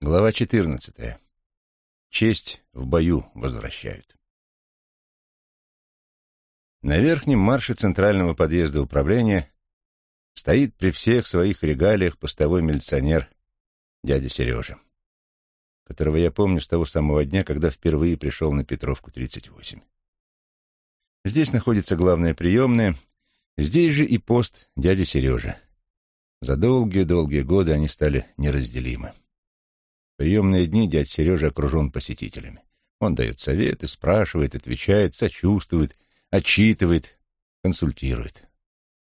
Глава 14. Честь в бою возвращают. На верхнем марше центрального подъезда управления стоит при всех своих регалиях постовой милиционер дядя Сережа, которого я помню с того самого дня, когда впервые пришел на Петровку 38. Здесь находится главная приемная, здесь же и пост дяди Сережи. За долгие-долгие годы они стали неразделимы приемные дни дядь Сережа окружен посетителями. Он дает советы, спрашивает, отвечает, сочувствует, отчитывает, консультирует.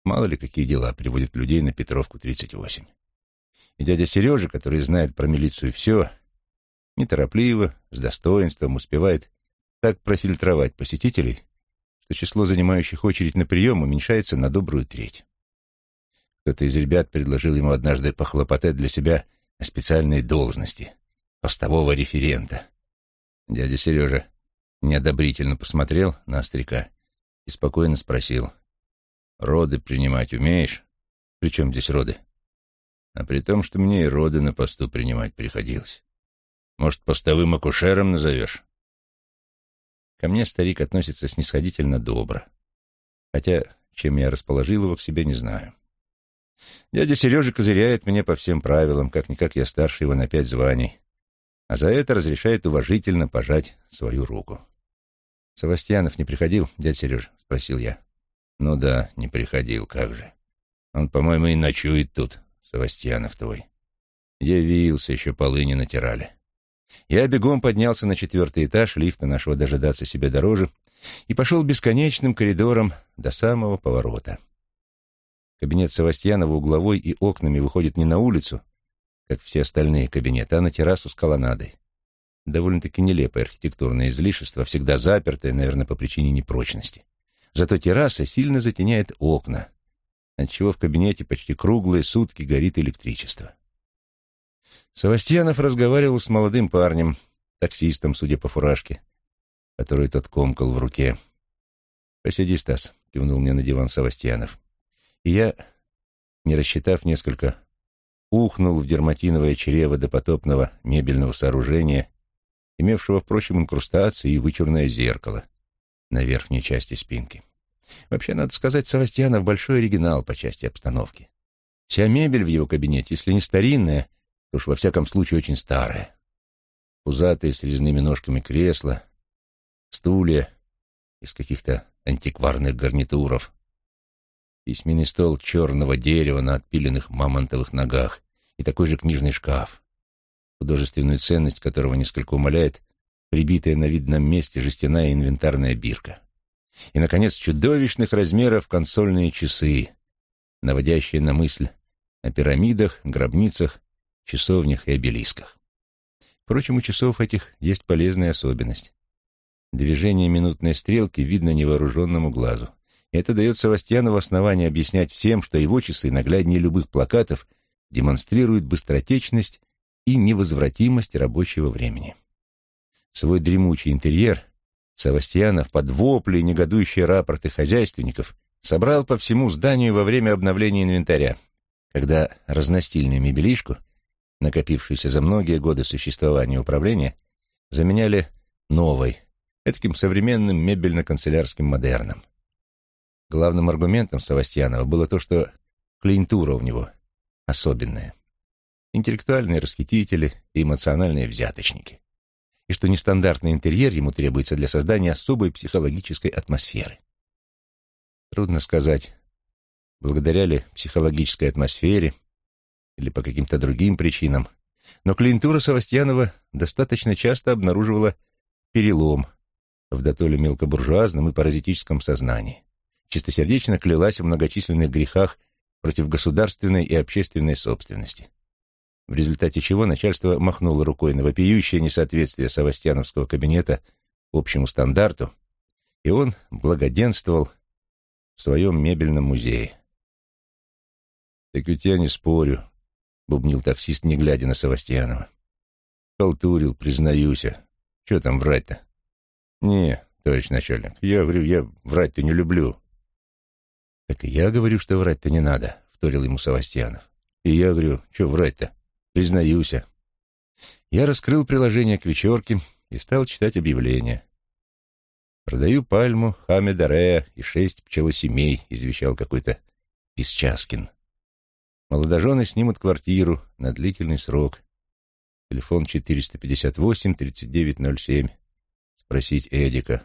Мало ли какие дела приводят людей на Петровку 38. И дядя Сережа, который знает про милицию все, неторопливо, с достоинством успевает так профильтровать посетителей, что число занимающих очередь на прием уменьшается на добрую треть. Кто-то из ребят предложил ему однажды похлопотать для себя о специальной должности постового референта. Дядя Сережа неодобрительно посмотрел на остряка и спокойно спросил. «Роды принимать умеешь? При чем здесь роды?» «А при том, что мне и роды на посту принимать приходилось. Может, постовым акушером назовешь?» Ко мне старик относится снисходительно добро. Хотя, чем я расположил его к себе, не знаю. Дядя Сережа козыряет мне по всем правилам, как-никак я старше его на пять званий а за это разрешает уважительно пожать свою руку. «Савастьянов не приходил, дядь Сереж?» — спросил я. «Ну да, не приходил, как же. Он, по-моему, и ночует тут, Савастьянов твой. Явился, еще полы не натирали». Я бегом поднялся на четвертый этаж, лифта нашего дожидаться себе дороже, и пошел бесконечным коридором до самого поворота. Кабинет Савастьянова угловой и окнами выходит не на улицу, как все остальные кабинеты, а на террасу с колоннадой. Довольно-таки нелепое архитектурное излишество, всегда запертое, наверное, по причине непрочности. Зато терраса сильно затеняет окна, отчего в кабинете почти круглые сутки горит электричество. Савастьянов разговаривал с молодым парнем, таксистом, судя по фуражке, которую тот комкал в руке. «Посиди, Стас», — кивнул мне на диван Савастьянов. И я, не рассчитав несколько ухнул в дерматиновое чрево допотопного мебельного сооружения, имевшего, впрочем, инкрустации и вычурное зеркало на верхней части спинки. Вообще, надо сказать, Савастьянов большой оригинал по части обстановки. Вся мебель в его кабинете, если не старинная, то уж во всяком случае очень старая. Пузатые с резными ножками кресла, стулья из каких-то антикварных гарнитуров, письменный стол черного дерева на отпиленных мамонтовых ногах и такой же книжный шкаф, художественную ценность которого несколько умаляет прибитая на видном месте жестяная инвентарная бирка. И, наконец, чудовищных размеров консольные часы, наводящие на мысль о пирамидах, гробницах, часовнях и обелисках. Впрочем, у часов этих есть полезная особенность. Движение минутной стрелки видно невооруженному глазу. Это дает Савастьянову основание объяснять всем, что его часы, нагляднее любых плакатов, демонстрируют быстротечность и невозвратимость рабочего времени. Свой дремучий интерьер Савастьянов под вопли и негодующие рапорты хозяйственников собрал по всему зданию во время обновления инвентаря, когда разностильную мебелишку, накопившуюся за многие годы существования управления, заменяли новой, таким современным мебельно-канцелярским модерном. Главным аргументом Савастьянова было то, что клиентура у него особенная. Интеллектуальные расхитители и эмоциональные взяточники. И что нестандартный интерьер ему требуется для создания особой психологической атмосферы. Трудно сказать, благодаря ли психологической атмосфере или по каким-то другим причинам, но клиентура Савастьянова достаточно часто обнаруживала перелом в дотоле мелкобуржуазном и паразитическом сознании чистосердечно клялась в многочисленных грехах против государственной и общественной собственности. В результате чего начальство махнуло рукой на вопиющее несоответствие Савастьяновского кабинета общему стандарту, и он благоденствовал в своем мебельном музее. «Так ведь я не спорю», — бубнил таксист, не глядя на Савастьянова. «Халтурил, признаюсь. Что там врать-то?» «Не, товарищ начальник, я говорю, я врать-то не люблю. «Так и я говорю, что врать-то не надо», — вторил ему Савастьянов. «И я говорю, что врать-то? Признаюся». Я раскрыл приложение к вечерке и стал читать объявление. «Продаю пальму, хамедарея и шесть пчелосемей», — извещал какой-то Песчаскин. Молодожены снимут квартиру на длительный срок. Телефон 458-3907. Спросить Эдика.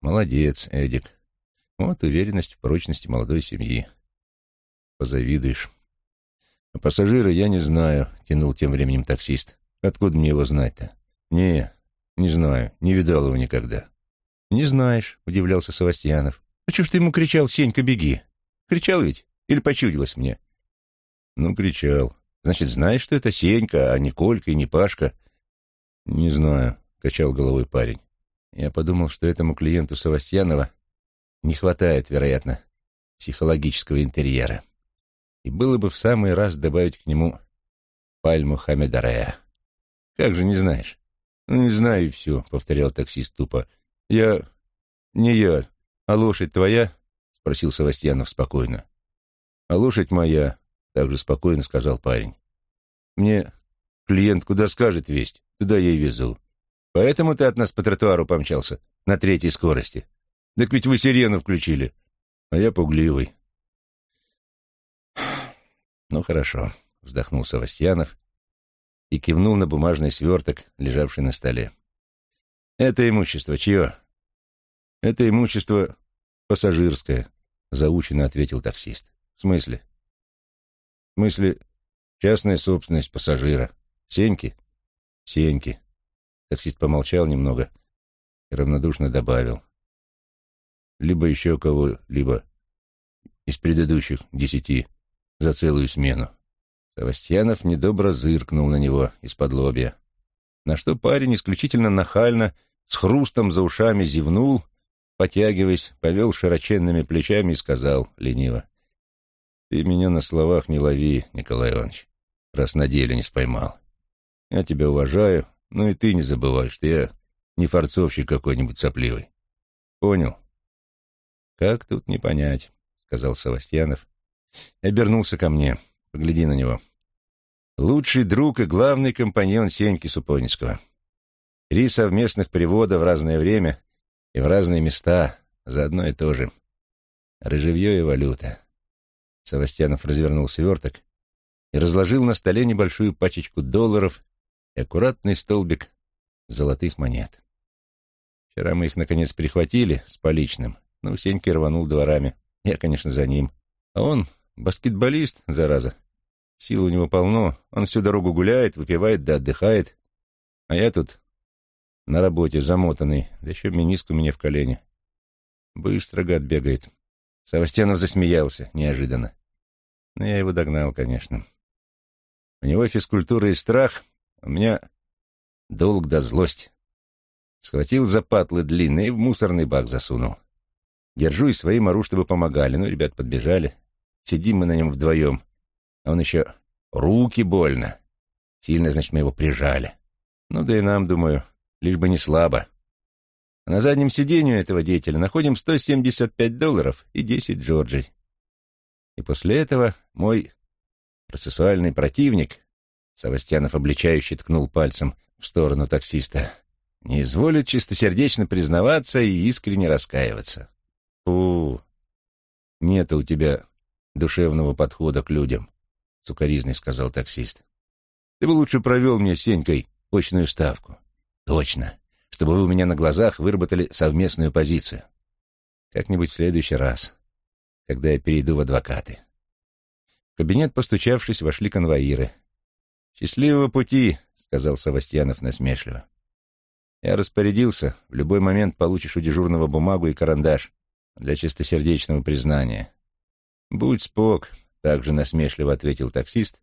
Молодец, Эдик. Вот уверенность в прочности молодой семьи. Позавидуешь. А пассажира я не знаю, тянул тем временем таксист. Откуда мне его знать-то? Не, не знаю, не видал его никогда. Не знаешь, удивлялся Савастьянов. А что ж ты ему кричал, Сенька, беги? Кричал ведь? Или почудилось мне? Ну, кричал. Значит, знаешь, что это Сенька, а не Колька и не Пашка? Не знаю, качал головой парень. Я подумал, что этому клиенту Савастьянова не хватает, вероятно, психологического интерьера. И было бы в самый раз добавить к нему пальму Хамедарея. Как же не знаешь? Ну, не знаю и все, — повторял таксист тупо. Я... не я. А лошадь твоя? — спросил Савастьянов спокойно. А лошадь моя, — также спокойно сказал парень. Мне клиент куда скажет весть, туда я и везу. Поэтому ты от нас по тротуару помчался на третьей скорости. Так ведь вы сирену включили, а я пугливый. Ну, хорошо, — вздохнул Савастьянов и кивнул на бумажный сверток, лежавший на столе. «Это имущество чье?» «Это имущество пассажирское», — заученно ответил таксист. «В смысле?» «В смысле, частная собственность пассажира. Сеньки?» «Сеньки». Таксист помолчал немного и равнодушно добавил. «Либо еще кого-либо из предыдущих десяти за целую смену». Савастьянов недобро зыркнул на него из-под лобья, на что парень исключительно нахально, с хрустом за ушами зевнул, потягиваясь, повел широченными плечами и сказал лениво. «Ты меня на словах не лови, Николай Иванович, раз на деле не споймал. Я тебя уважаю, но и ты не забывай, что я не форцовщик какой-нибудь сопливый. Понял?» «Как тут не понять», — сказал Савастьянов обернулся ко мне. Погляди на него. Лучший друг и главный компаньон Сеньки Супониского. Три совместных перевода в разное время и в разные места за одно и то же. Рыжевье и валюта. Савастьянов развернул сверток и разложил на столе небольшую пачечку долларов и аккуратный столбик золотых монет. Вчера мы их, наконец, прихватили с поличным. Ну, Сенька рванул дворами. Я, конечно, за ним. А он баскетболист, зараза. Сил у него полно, он всю дорогу гуляет, выпивает да отдыхает. А я тут на работе замотанный, да еще миниск у меня в колене. Быстро гад бегает. Савастьянов засмеялся неожиданно. Но я его догнал, конечно. У него физкультура и страх, у меня долг да злость. Схватил за патлы длинные и в мусорный бак засунул. Держу и своим ору, чтобы помогали. Ну, ребят подбежали. Сидим мы на нем вдвоем. А он еще руки больно. Сильно, значит, мы его прижали. Ну да и нам, думаю, лишь бы не слабо. А на заднем сиденье этого деятеля находим 175 долларов и 10 джорджей. И после этого мой процессуальный противник, Савастьянов обличающе ткнул пальцем в сторону таксиста, не изволит чистосердечно признаваться и искренне раскаиваться. Нет у тебя душевного подхода к людям сукоризной сказал таксист. Ты бы лучше провел мне с Сенькой очную ставку. Точно. Чтобы вы у меня на глазах выработали совместную позицию. Как-нибудь в следующий раз, когда я перейду в адвокаты. В кабинет, постучавшись, вошли конвоиры. «Счастливого пути», — сказал Савастьянов насмешливо. «Я распорядился, в любой момент получишь у дежурного бумагу и карандаш для чистосердечного признания. Будь спок, также насмешливо ответил таксист,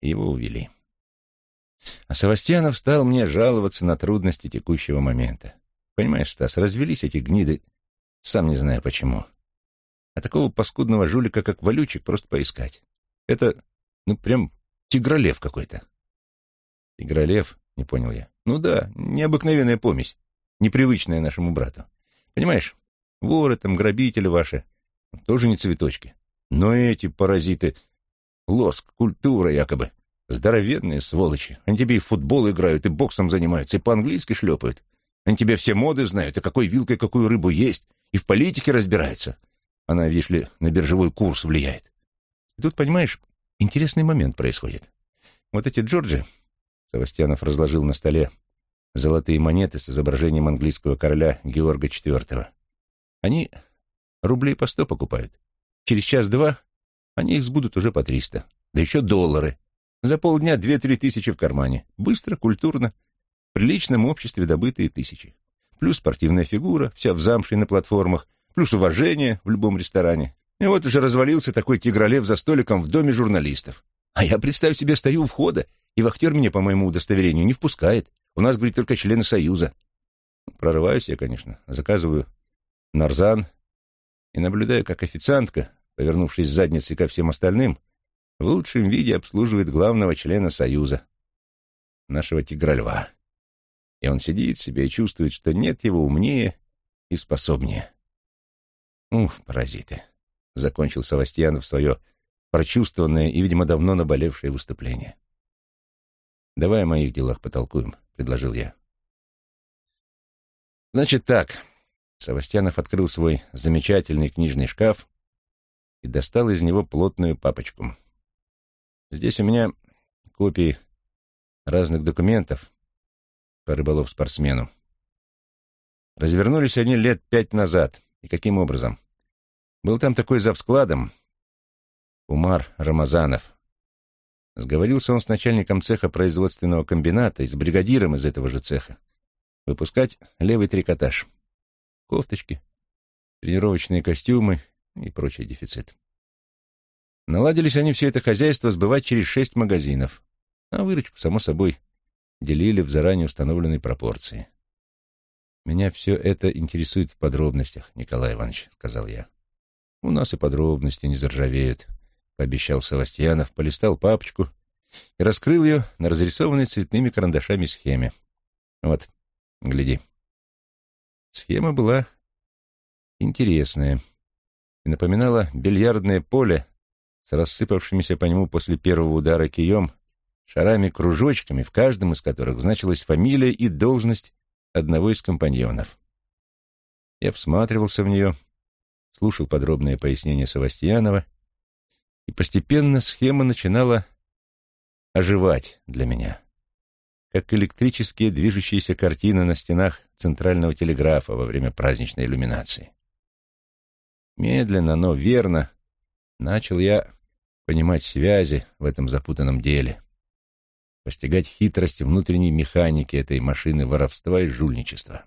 и его увели. А Савастьянов стал мне жаловаться на трудности текущего момента. Понимаешь, Стас, развелись эти гниды, сам не знаю почему. А такого паскудного жулика, как Валючик, просто поискать. Это, ну, прям тигролев какой-то. Тигролев? Не понял я. Ну да, необыкновенная помесь, непривычная нашему брату. Понимаешь, воры там, грабители ваши, тоже не цветочки. Но эти паразиты... Лоск, культура якобы. Здоровенные сволочи. Они тебе и футбол играют, и боксом занимаются, и по-английски шлепают. Они тебе все моды знают, и какой вилкой какую рыбу есть, и в политике разбираются. Она, видишь ли, на биржевой курс влияет. И тут, понимаешь, интересный момент происходит. Вот эти Джорджи, Савастьянов разложил на столе золотые монеты с изображением английского короля Георга IV. Они рублей по сто покупают. Через час-два они их сбудут уже по триста. Да еще доллары. За полдня две-три тысячи в кармане. Быстро, культурно, в приличном обществе добытые тысячи. Плюс спортивная фигура, вся в замше на платформах, плюс уважение в любом ресторане. И вот уже развалился такой тигролев за столиком в доме журналистов. А я, представь себе, стою у входа, и вахтер меня, по моему удостоверению, не впускает. У нас, говорит, только члены Союза. Прорываюсь я, конечно, заказываю нарзан и наблюдаю, как официантка, повернувшись задницей ко всем остальным, в лучшем виде обслуживает главного члена Союза, нашего тигрольва. И он сидит себе и чувствует, что нет его умнее и способнее. Ух, паразиты. Закончил Савастьянов свое прочувствованное и, видимо, давно наболевшее выступление. «Давай о моих делах потолкуем», — предложил я. «Значит так». Савастьянов открыл свой замечательный книжный шкаф и достал из него плотную папочку. Здесь у меня копии разных документов по рыболов-спортсмену. Развернулись они лет пять назад. И каким образом? Был там такой завскладом Умар Рамазанов. Сговорился он с начальником цеха производственного комбината и с бригадиром из этого же цеха выпускать левый трикотаж. Кофточки, тренировочные костюмы и прочий дефицит. Наладились они все это хозяйство сбывать через шесть магазинов, а выручку, само собой, делили в заранее установленной пропорции. «Меня все это интересует в подробностях, Николай Иванович», — сказал я. «У нас и подробности не заржавеют», — пообещал Савастьянов, полистал папочку и раскрыл ее на разрисованной цветными карандашами схеме. «Вот, гляди». Схема была интересная и напоминала бильярдное поле с рассыпавшимися по нему после первого удара кием, шарами-кружочками, в каждом из которых значилась фамилия и должность одного из компаньонов. Я всматривался в нее, слушал подробное пояснение Савастьянова, и постепенно схема начинала оживать для меня, как электрические движущиеся картины на стенах центрального телеграфа во время праздничной иллюминации. Медленно, но верно начал я понимать связи в этом запутанном деле, постигать хитрость внутренней механики этой машины воровства и жульничества.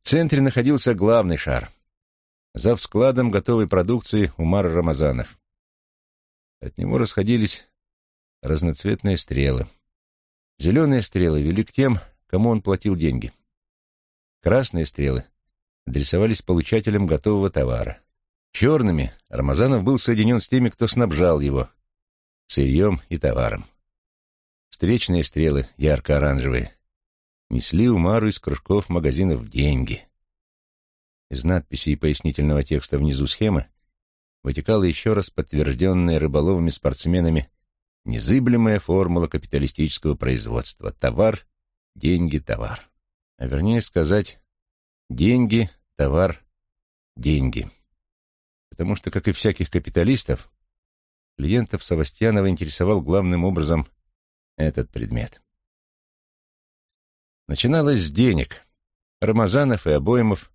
В центре находился главный шар, за складом готовой продукции Умар Рамазанов. От него расходились разноцветные стрелы. Зеленые стрелы вели к тем, кому он платил деньги. Красные стрелы адресовались получателям готового товара. Черными Рамазанов был соединен с теми, кто снабжал его сырьем и товаром. Встречные стрелы, ярко-оранжевые, несли Умару из кружков магазинов деньги. Из надписи и пояснительного текста внизу схемы вытекала еще раз подтвержденная рыболовыми спортсменами незыблемая формула капиталистического производства — товар, деньги, товар. А вернее сказать, деньги, товар, деньги потому что, как и всяких капиталистов, клиентов Савастьянова интересовал главным образом этот предмет. Начиналось с денег. Рамазанов и Обоимов,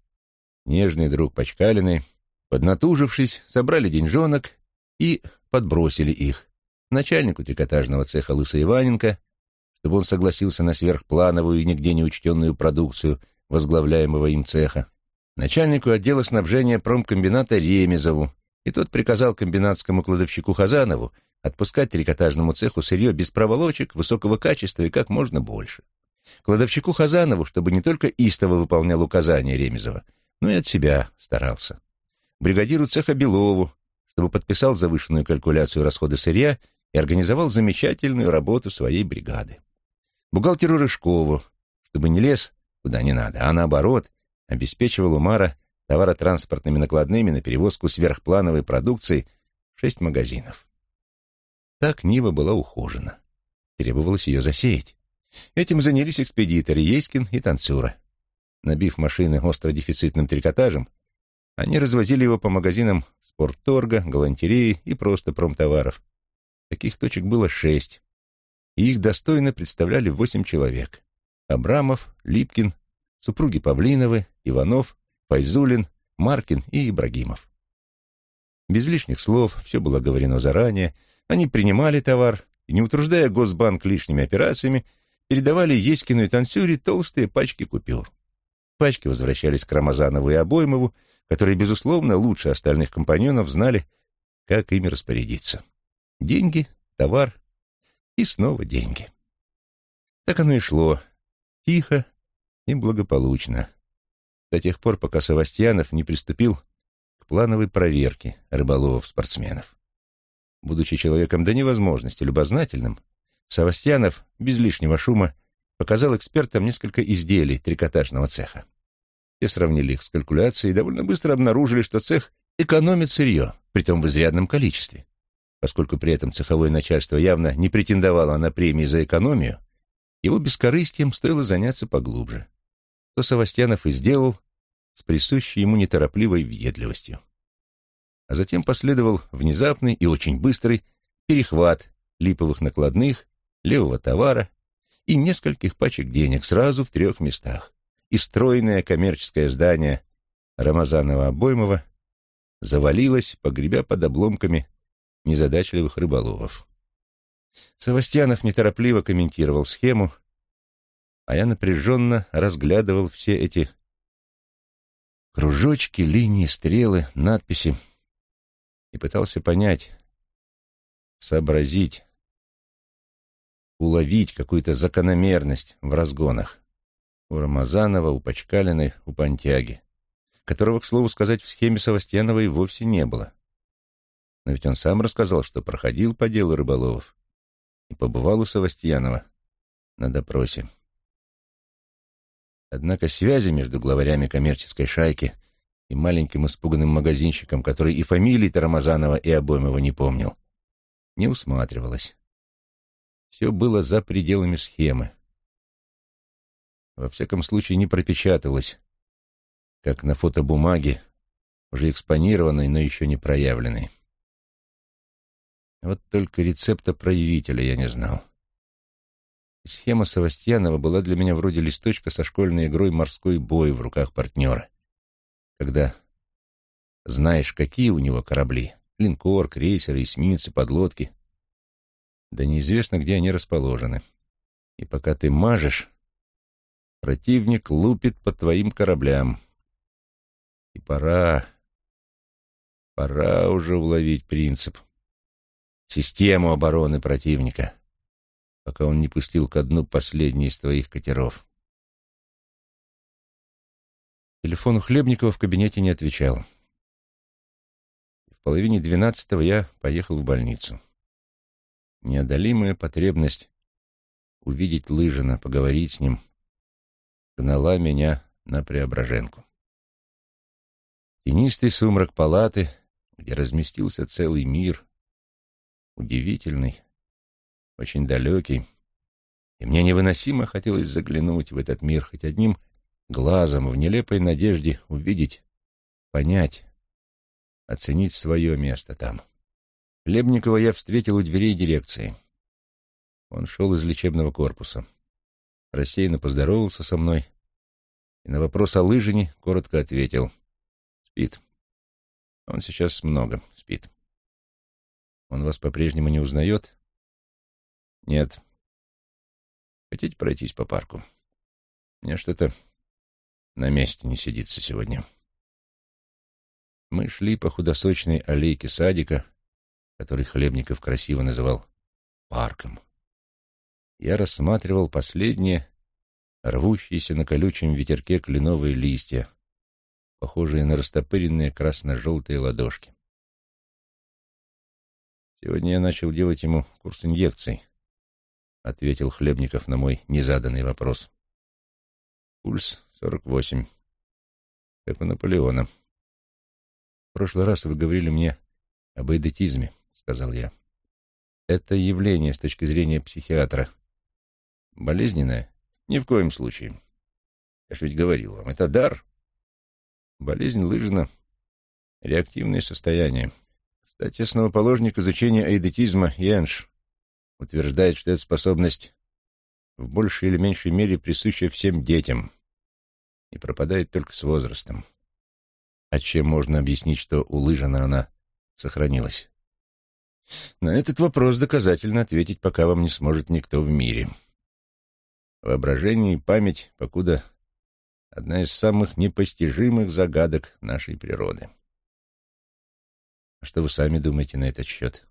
нежный друг Почкалиной, поднатужившись, собрали деньжонок и подбросили их начальнику трикотажного цеха Лыса Иваненко, чтобы он согласился на сверхплановую и нигде не учтенную продукцию возглавляемого им цеха, начальнику отдела снабжения промкомбината Ремезову, и тот приказал комбинатскому кладовщику Хазанову отпускать трикотажному цеху сырье без проволочек, высокого качества и как можно больше. Кладовщику Хазанову, чтобы не только истово выполнял указания Ремезова, но и от себя старался. Бригадиру цеха Белову, чтобы подписал завышенную калькуляцию расхода сырья и организовал замечательную работу своей бригады. Бухгалтеру Рыжкову, чтобы не лез куда не надо, а наоборот, обеспечивал Умара товаротранспортными накладными на перевозку сверхплановой продукции в шесть магазинов. Так Нива была ухожена. Требовалось ее засеять. Этим занялись экспедиторы Ейскин и Танцура. Набив машины остродефицитным трикотажем, они развозили его по магазинам спортторга, галантереи и просто промтоваров. Таких точек было шесть, и их достойно представляли восемь человек. Абрамов, Липкин, супруги Павлиновы, Иванов, Файзулин, Маркин и Ибрагимов. Без лишних слов, все было говорено заранее, они принимали товар и, не утруждая Госбанк лишними операциями, передавали Еськину и Танцюре толстые пачки купюр. Пачки возвращались к Рамазанову и Обоймову, которые, безусловно, лучше остальных компаньонов знали, как ими распорядиться. Деньги, товар и снова деньги. Так оно и шло, тихо и благополучно, до тех пор, пока Савастьянов не приступил к плановой проверке рыболовов-спортсменов. Будучи человеком до невозможности любознательным, Савастьянов без лишнего шума показал экспертам несколько изделий трикотажного цеха. Те сравнили их с калькуляцией и довольно быстро обнаружили, что цех экономит сырье, притом в изрядном количестве. Поскольку при этом цеховое начальство явно не претендовало на премии за экономию, его бескорыстием стоило заняться поглубже. То Савастьянов и сделал с присущей ему неторопливой въедливостью. А затем последовал внезапный и очень быстрый перехват липовых накладных, левого товара и нескольких пачек денег сразу в трех местах. И стройное коммерческое здание Рамазанова-Обоймова завалилось, погребя под обломками незадачливых рыболовов. Савастьянов неторопливо комментировал схему, а я напряженно разглядывал все эти кружочки, линии, стрелы, надписи и пытался понять, сообразить, уловить какую-то закономерность в разгонах у Рамазанова, у Пачкалиной, у Пантяги, которого, к слову сказать, в схеме Савастьянова и вовсе не было. Но ведь он сам рассказал, что проходил по делу рыболовов и побывал у Савастьянова на допросе. Однако связи между главарями коммерческой шайки и маленьким испуганным магазинщиком, который и фамилии-то Рамазанова и Обоймова не помнил, не усматривалось. Все было за пределами схемы. Во всяком случае, не пропечаталось, как на фотобумаге, уже экспонированной, но еще не проявленной. Вот только рецепта проявителя я не знал. Схема Савастьянова была для меня вроде листочка со школьной игрой «Морской бой» в руках партнера. Когда знаешь, какие у него корабли — линкор, крейсеры, эсминцы, подлодки — да неизвестно, где они расположены. И пока ты мажешь, противник лупит по твоим кораблям. И пора, пора уже уловить принцип, систему обороны противника, пока он не пустил ко дну последний из твоих катеров. Телефон у Хлебникова в кабинете не отвечал. В половине двенадцатого я поехал в больницу. Неодолимая потребность увидеть Лыжина, поговорить с ним, гнала меня на Преображенку. Тенистый сумрак палаты, где разместился целый мир, удивительный, очень далекий, и мне невыносимо хотелось заглянуть в этот мир хоть одним глазом в нелепой надежде увидеть, понять, оценить свое место там. Хлебникова я встретил у дверей дирекции. Он шел из лечебного корпуса. Рассеянно поздоровался со мной и на вопрос о лыжине коротко ответил. Спит. Он сейчас много спит. Он вас по-прежнему не узнает? Нет. Хотите пройтись по парку? Мне что-то на месте не сидится сегодня. Мы шли по худосочной аллейке садика, который Хлебников красиво называл парком. Я рассматривал последние, рвущиеся на колючем ветерке кленовые листья, похожие на растопыренные красно-желтые ладошки. Сегодня я начал делать ему курс инъекций, — ответил Хлебников на мой незаданный вопрос. Пульс сорок восемь, как у Наполеона. В прошлый раз вы говорили мне об эйдетизме, — сказал я. Это явление с точки зрения психиатра болезненное? Ни в коем случае. Я же ведь говорил вам, это дар. Болезнь Лыжина — реактивное состояние. Кстати, основоположник изучения айдетизма Янш утверждает, что эта способность в большей или меньшей мере присуща всем детям и пропадает только с возрастом. А чем можно объяснить, что у Лыжина она сохранилась? На этот вопрос доказательно ответить пока вам не сможет никто в мире. Воображение и память, покуда одна из самых непостижимых загадок нашей природы. А что вы сами думаете на этот счет?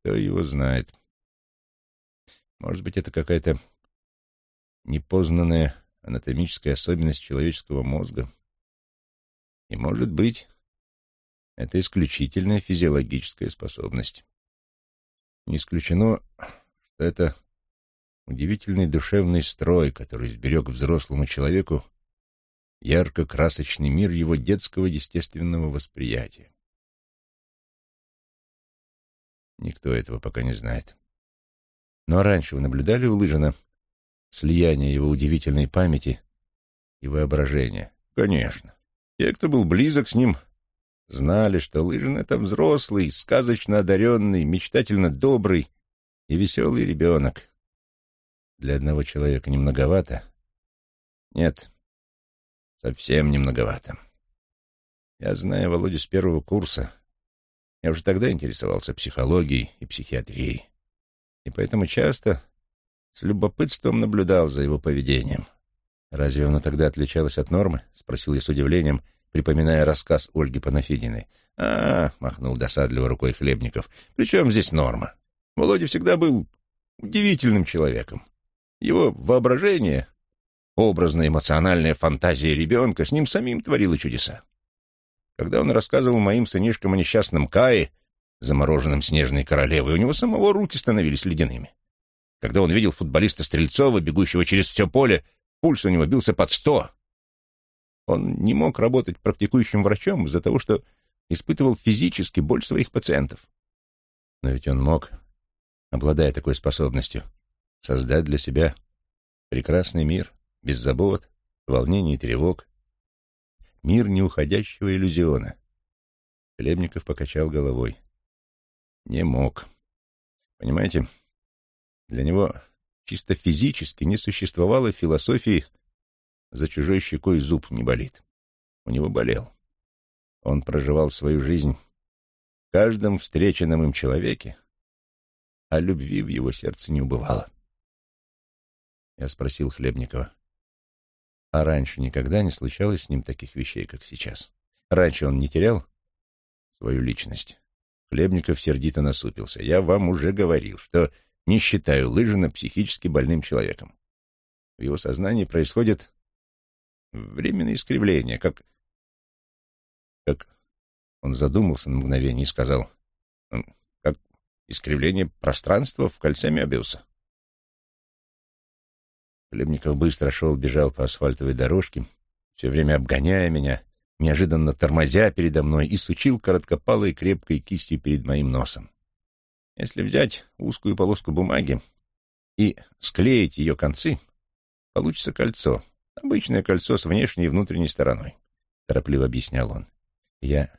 Кто его знает? Может быть, это какая-то непознанная анатомическая особенность человеческого мозга? И, может быть, это исключительная физиологическая способность. Не исключено, что это удивительный душевный строй, который сберег взрослому человеку ярко-красочный мир его детского естественного восприятия. Никто этого пока не знает. Но раньше вы наблюдали у Лыжина слияние его удивительной памяти и воображения? Конечно. Те, кто был близок с ним, знали, что Лыжин — это взрослый, сказочно одаренный, мечтательно добрый и веселый ребенок. Для одного человека немноговато? Нет, совсем немноговато. Я знаю Володю с первого курса. Я уже тогда интересовался психологией и психиатрией, и поэтому часто с любопытством наблюдал за его поведением. «Разве оно тогда отличалось от нормы?» — спросил я с удивлением — припоминая рассказ Ольги Панафидиной. «А, — махнул досадливо рукой Хлебников, — при чем здесь норма? Володя всегда был удивительным человеком. Его воображение, образная эмоциональная фантазия ребенка с ним самим творила чудеса. Когда он рассказывал моим сынишкам о несчастном Кае, замороженном снежной королевой, у него самого руки становились ледяными. Когда он видел футболиста Стрельцова, бегущего через все поле, пульс у него бился под сто. Он не мог работать практикующим врачом из-за того, что испытывал физически боль своих пациентов. Но ведь он мог, обладая такой способностью, создать для себя прекрасный мир, без забот, волнений и тревог. Мир неуходящего иллюзиона. Хлебников покачал головой. Не мог. Понимаете, для него чисто физически не существовало философии за чужой щекой зуб не болит. У него болел. Он проживал свою жизнь в каждом встреченном им человеке, а любви в его сердце не убывало. Я спросил Хлебникова, а раньше никогда не случалось с ним таких вещей, как сейчас? Раньше он не терял свою личность? Хлебников сердито насупился. Я вам уже говорил, что не считаю Лыжина психически больным человеком. В его сознании происходит временное искривление, как... как... Он задумался на мгновение и сказал, как искривление пространства в кольце Мебиуса. Хлебников быстро шел, бежал по асфальтовой дорожке, все время обгоняя меня, неожиданно тормозя передо мной и сучил короткопалой крепкой кистью перед моим носом. Если взять узкую полоску бумаги и склеить ее концы, получится кольцо, Обычное кольцо с внешней и внутренней стороной, — торопливо объяснял он. Я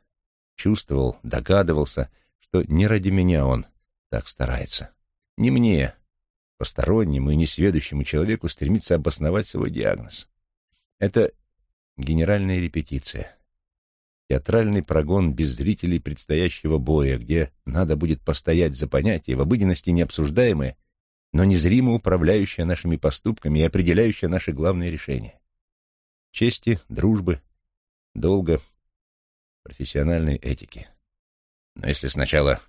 чувствовал, догадывался, что не ради меня он так старается. Не мне, постороннему и несведущему человеку, стремится обосновать свой диагноз. Это генеральная репетиция. Театральный прогон без зрителей предстоящего боя, где надо будет постоять за понятие, в обыденности необсуждаемое, но незримо управляющая нашими поступками и определяющая наши главные решения. Чести, дружбы, долга, профессиональной этики. Но если сначала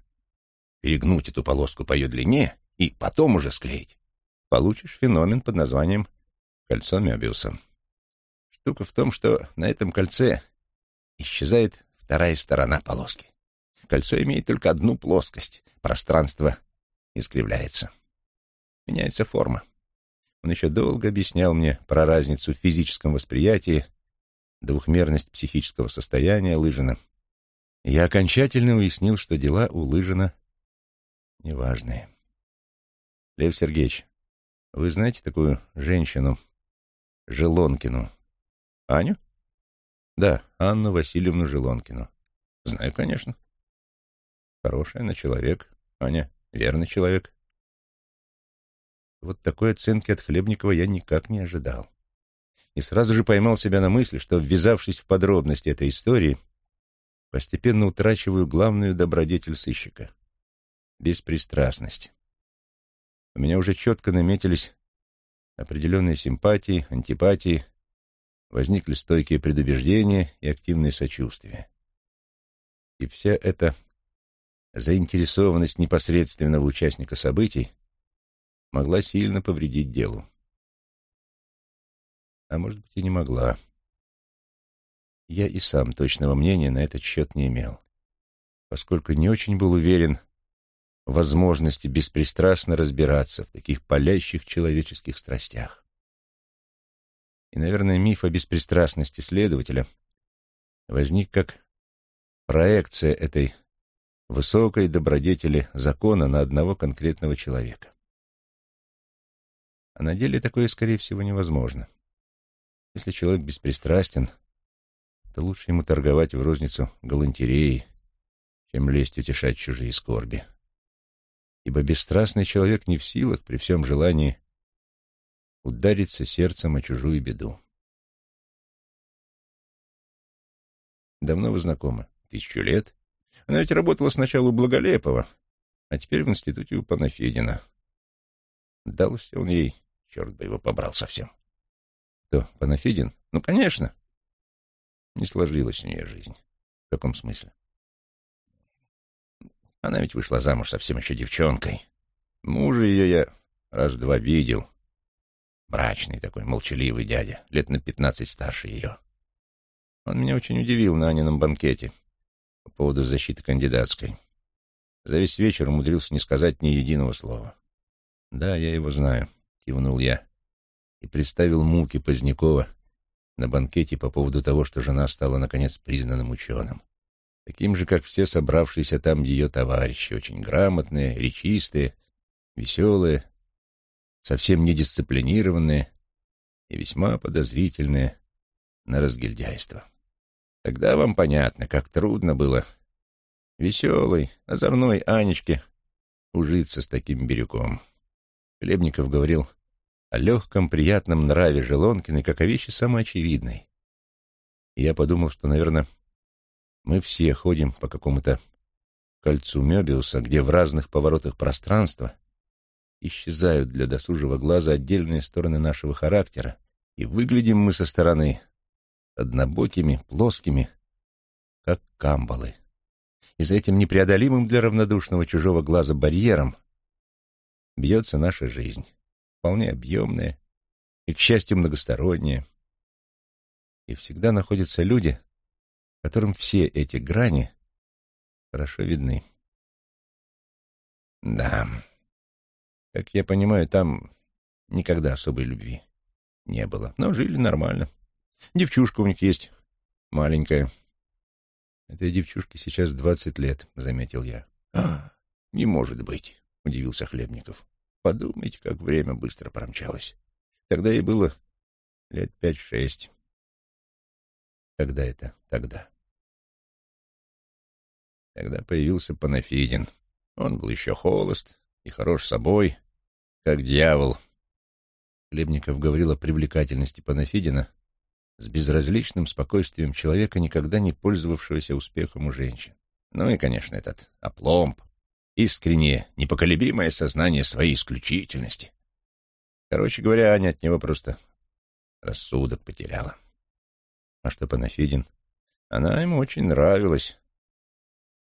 перегнуть эту полоску по ее длине и потом уже склеить, получишь феномен под названием кольцо Мёбиуса. Штука в том, что на этом кольце исчезает вторая сторона полоски. Кольцо имеет только одну плоскость, пространство искривляется меняется форма. Он еще долго объяснял мне про разницу в физическом восприятии, двухмерность психического состояния Лыжина. я окончательно уяснил, что дела у Лыжина неважные. Лев Сергеевич, вы знаете такую женщину, Желонкину? Аню? Да, Анну Васильевну Желонкину. Знаю, конечно. Хорошая она человек. Аня, верный человек. Вот такой оценки от Хлебникова я никак не ожидал. И сразу же поймал себя на мысли, что, ввязавшись в подробности этой истории, постепенно утрачиваю главную добродетель сыщика — беспристрастность. У меня уже четко наметились определенные симпатии, антипатии, возникли стойкие предубеждения и активные сочувствия. И вся эта заинтересованность непосредственного участника событий могла сильно повредить делу. А может быть, и не могла. Я и сам точного мнения на этот счет не имел, поскольку не очень был уверен возможности беспристрастно разбираться в таких палящих человеческих страстях. И, наверное, миф о беспристрастности следователя возник как проекция этой высокой добродетели закона на одного конкретного человека. А на деле такое, скорее всего, невозможно. Если человек беспристрастен, то лучше ему торговать в розницу галантереей, чем лезть утешать чужие скорби. Ибо бесстрастный человек не в силах при всем желании удариться сердцем о чужую беду. Давно вы знакомы? Тысячу лет? Она ведь работала сначала у Благолепова, а теперь в институте у Панафидина. Дался он ей, черт бы его побрал совсем. Кто, Панафидин? Ну, конечно. Не сложилась у нее жизнь. В каком смысле? Она ведь вышла замуж совсем еще девчонкой. Мужа ее я раз-два видел. Мрачный такой, молчаливый дядя, лет на пятнадцать старше ее. Он меня очень удивил на Анином банкете по поводу защиты кандидатской. За весь вечер умудрился не сказать ни единого слова. «Да, я его знаю», — кивнул я и представил муки Позднякова на банкете по поводу того, что жена стала, наконец, признанным ученым. Таким же, как все собравшиеся там ее товарищи, очень грамотные, речистые, веселые, совсем недисциплинированные и весьма подозрительные на разгильдяйство. Тогда вам понятно, как трудно было веселой, озорной Анечке ужиться с таким бирюком. Хлебников говорил о легком, приятном нраве Желонкиной, как о вещи самоочевидной. И я подумал, что, наверное, мы все ходим по какому-то кольцу Мёбиуса, где в разных поворотах пространства исчезают для досужего глаза отдельные стороны нашего характера, и выглядим мы со стороны однобокими, плоскими, как камбалы. И за этим непреодолимым для равнодушного чужого глаза барьером бьется наша жизнь, вполне объемная и, к счастью, многосторонняя. И всегда находятся люди, которым все эти грани хорошо видны. Да, как я понимаю, там никогда особой любви не было, но жили нормально. Девчушка у них есть, маленькая. Этой девчушке сейчас двадцать лет, — заметил я. А, не может быть, — удивился Хлебников. Подумайте, как время быстро промчалось. Тогда ей было лет пять-шесть. Когда это тогда? Тогда появился Панафидин. Он был еще холост и хорош собой, как дьявол. Хлебников говорил о привлекательности Панафидина с безразличным спокойствием человека, никогда не пользовавшегося успехом у женщин. Ну и, конечно, этот опломб, искреннее, непоколебимое сознание своей исключительности. Короче говоря, Аня от него просто рассудок потеряла. А что Панафидин? Она ему очень нравилась.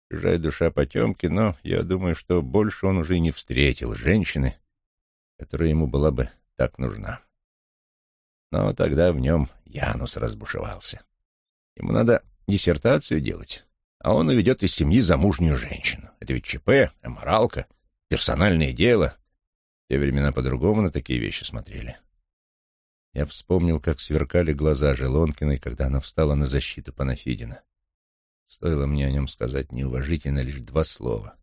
Чужая душа потемки, но я думаю, что больше он уже не встретил женщины, которая ему была бы так нужна. Но тогда в нем Янус разбушевался. Ему надо диссертацию делать, а он уведет из семьи замужнюю женщину. Это ведь ЧП, аморалка, персональное дело. В те времена по-другому на такие вещи смотрели. Я вспомнил, как сверкали глаза Желонкиной, когда она встала на защиту Панафидина. Стоило мне о нем сказать неуважительно лишь два слова.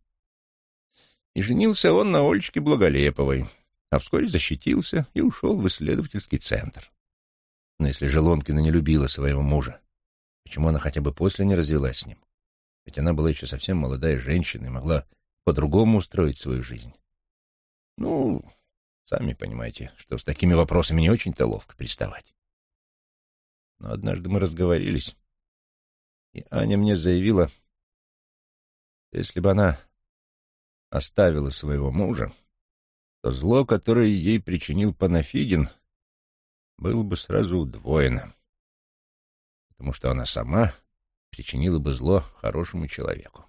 И женился он на Ольчке Благолеповой, а вскоре защитился и ушел в исследовательский центр. Но если же Лонкина не любила своего мужа, почему она хотя бы после не развелась с ним? Ведь она была еще совсем молодая женщина и могла по-другому устроить свою жизнь. Ну, сами понимаете, что с такими вопросами не очень-то ловко приставать. Но однажды мы разговорились, и Аня мне заявила, если бы она оставила своего мужа, то зло, которое ей причинил Панафидин, было бы сразу удвоено, потому что она сама причинила бы зло хорошему человеку.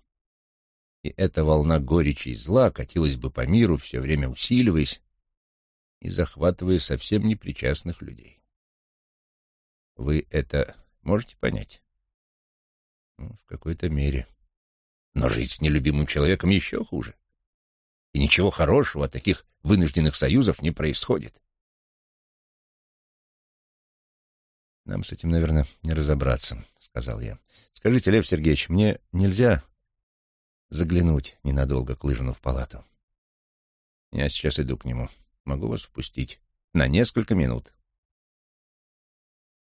И эта волна горечи и зла катилась бы по миру, все время усиливаясь и захватывая совсем непричастных людей. Вы это можете понять? Ну, в какой-то мере. Но жить с нелюбимым человеком еще хуже. И ничего хорошего от таких вынужденных союзов не происходит. «Нам с этим, наверное, не разобраться», — сказал я. «Скажите, Лев Сергеевич, мне нельзя заглянуть ненадолго к Лыжину в палату? Я сейчас иду к нему. Могу вас впустить. На несколько минут».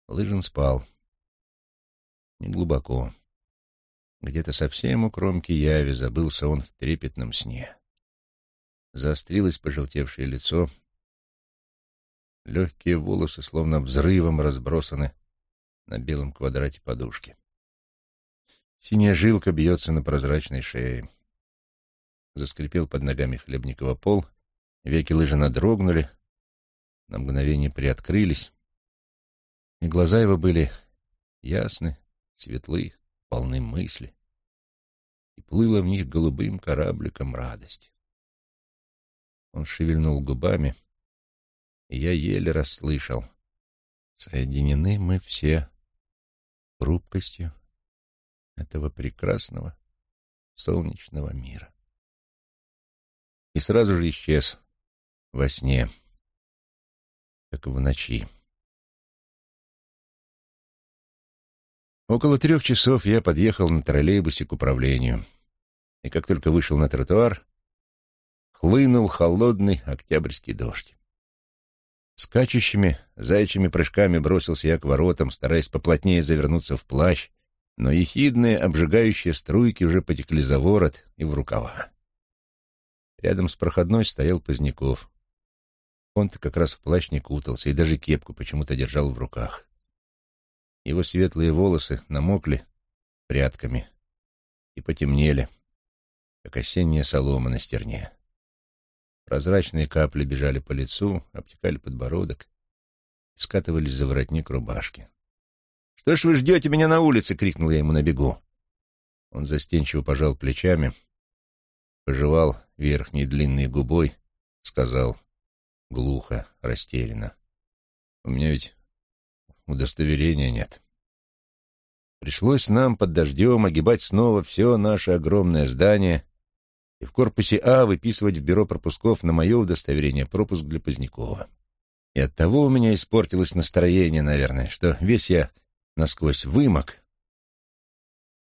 Лыжин спал. Неглубоко. Где-то совсем у кромки яви забылся он в трепетном сне. Заострилось пожелтевшее лицо. Легкие волосы словно взрывом разбросаны на белом квадрате подушки. Синяя жилка бьется на прозрачной шее. Заскрипел под ногами Хлебникова пол, веки лыжина дрогнули, на мгновение приоткрылись и глаза его были ясны, светлы, полны мысли, и плыла в них голубым корабликом радость. Он шевельнул губами, и я еле расслышал. Соединены мы все хрупкостью этого прекрасного солнечного мира. И сразу же исчез во сне, как в ночи. Около трех часов я подъехал на троллейбусе к управлению, и как только вышел на тротуар, хлынул холодный октябрьский дождь. Скачущими, заячьими прыжками бросился я к воротам, стараясь поплотнее завернуться в плащ, но ехидные, обжигающие струйки уже потекли за ворот и в рукава. Рядом с проходной стоял Поздняков. Он-то как раз в плащ не кутался и даже кепку почему-то держал в руках. Его светлые волосы намокли прядками и потемнели, как осенняя солома на стерне. Прозрачные капли бежали по лицу, обтекали подбородок и скатывались за воротник рубашки. — Что ж вы ждете меня на улице? — крикнул я ему на бегу. Он застенчиво пожал плечами, пожевал верхней длинной губой, сказал глухо, растерянно. — У меня ведь удостоверения нет. Пришлось нам под дождем огибать снова все наше огромное здание и в корпусе А выписывать в бюро пропусков на мое удостоверение пропуск для Позднякова. И оттого у меня испортилось настроение, наверное, что весь я насквозь вымок.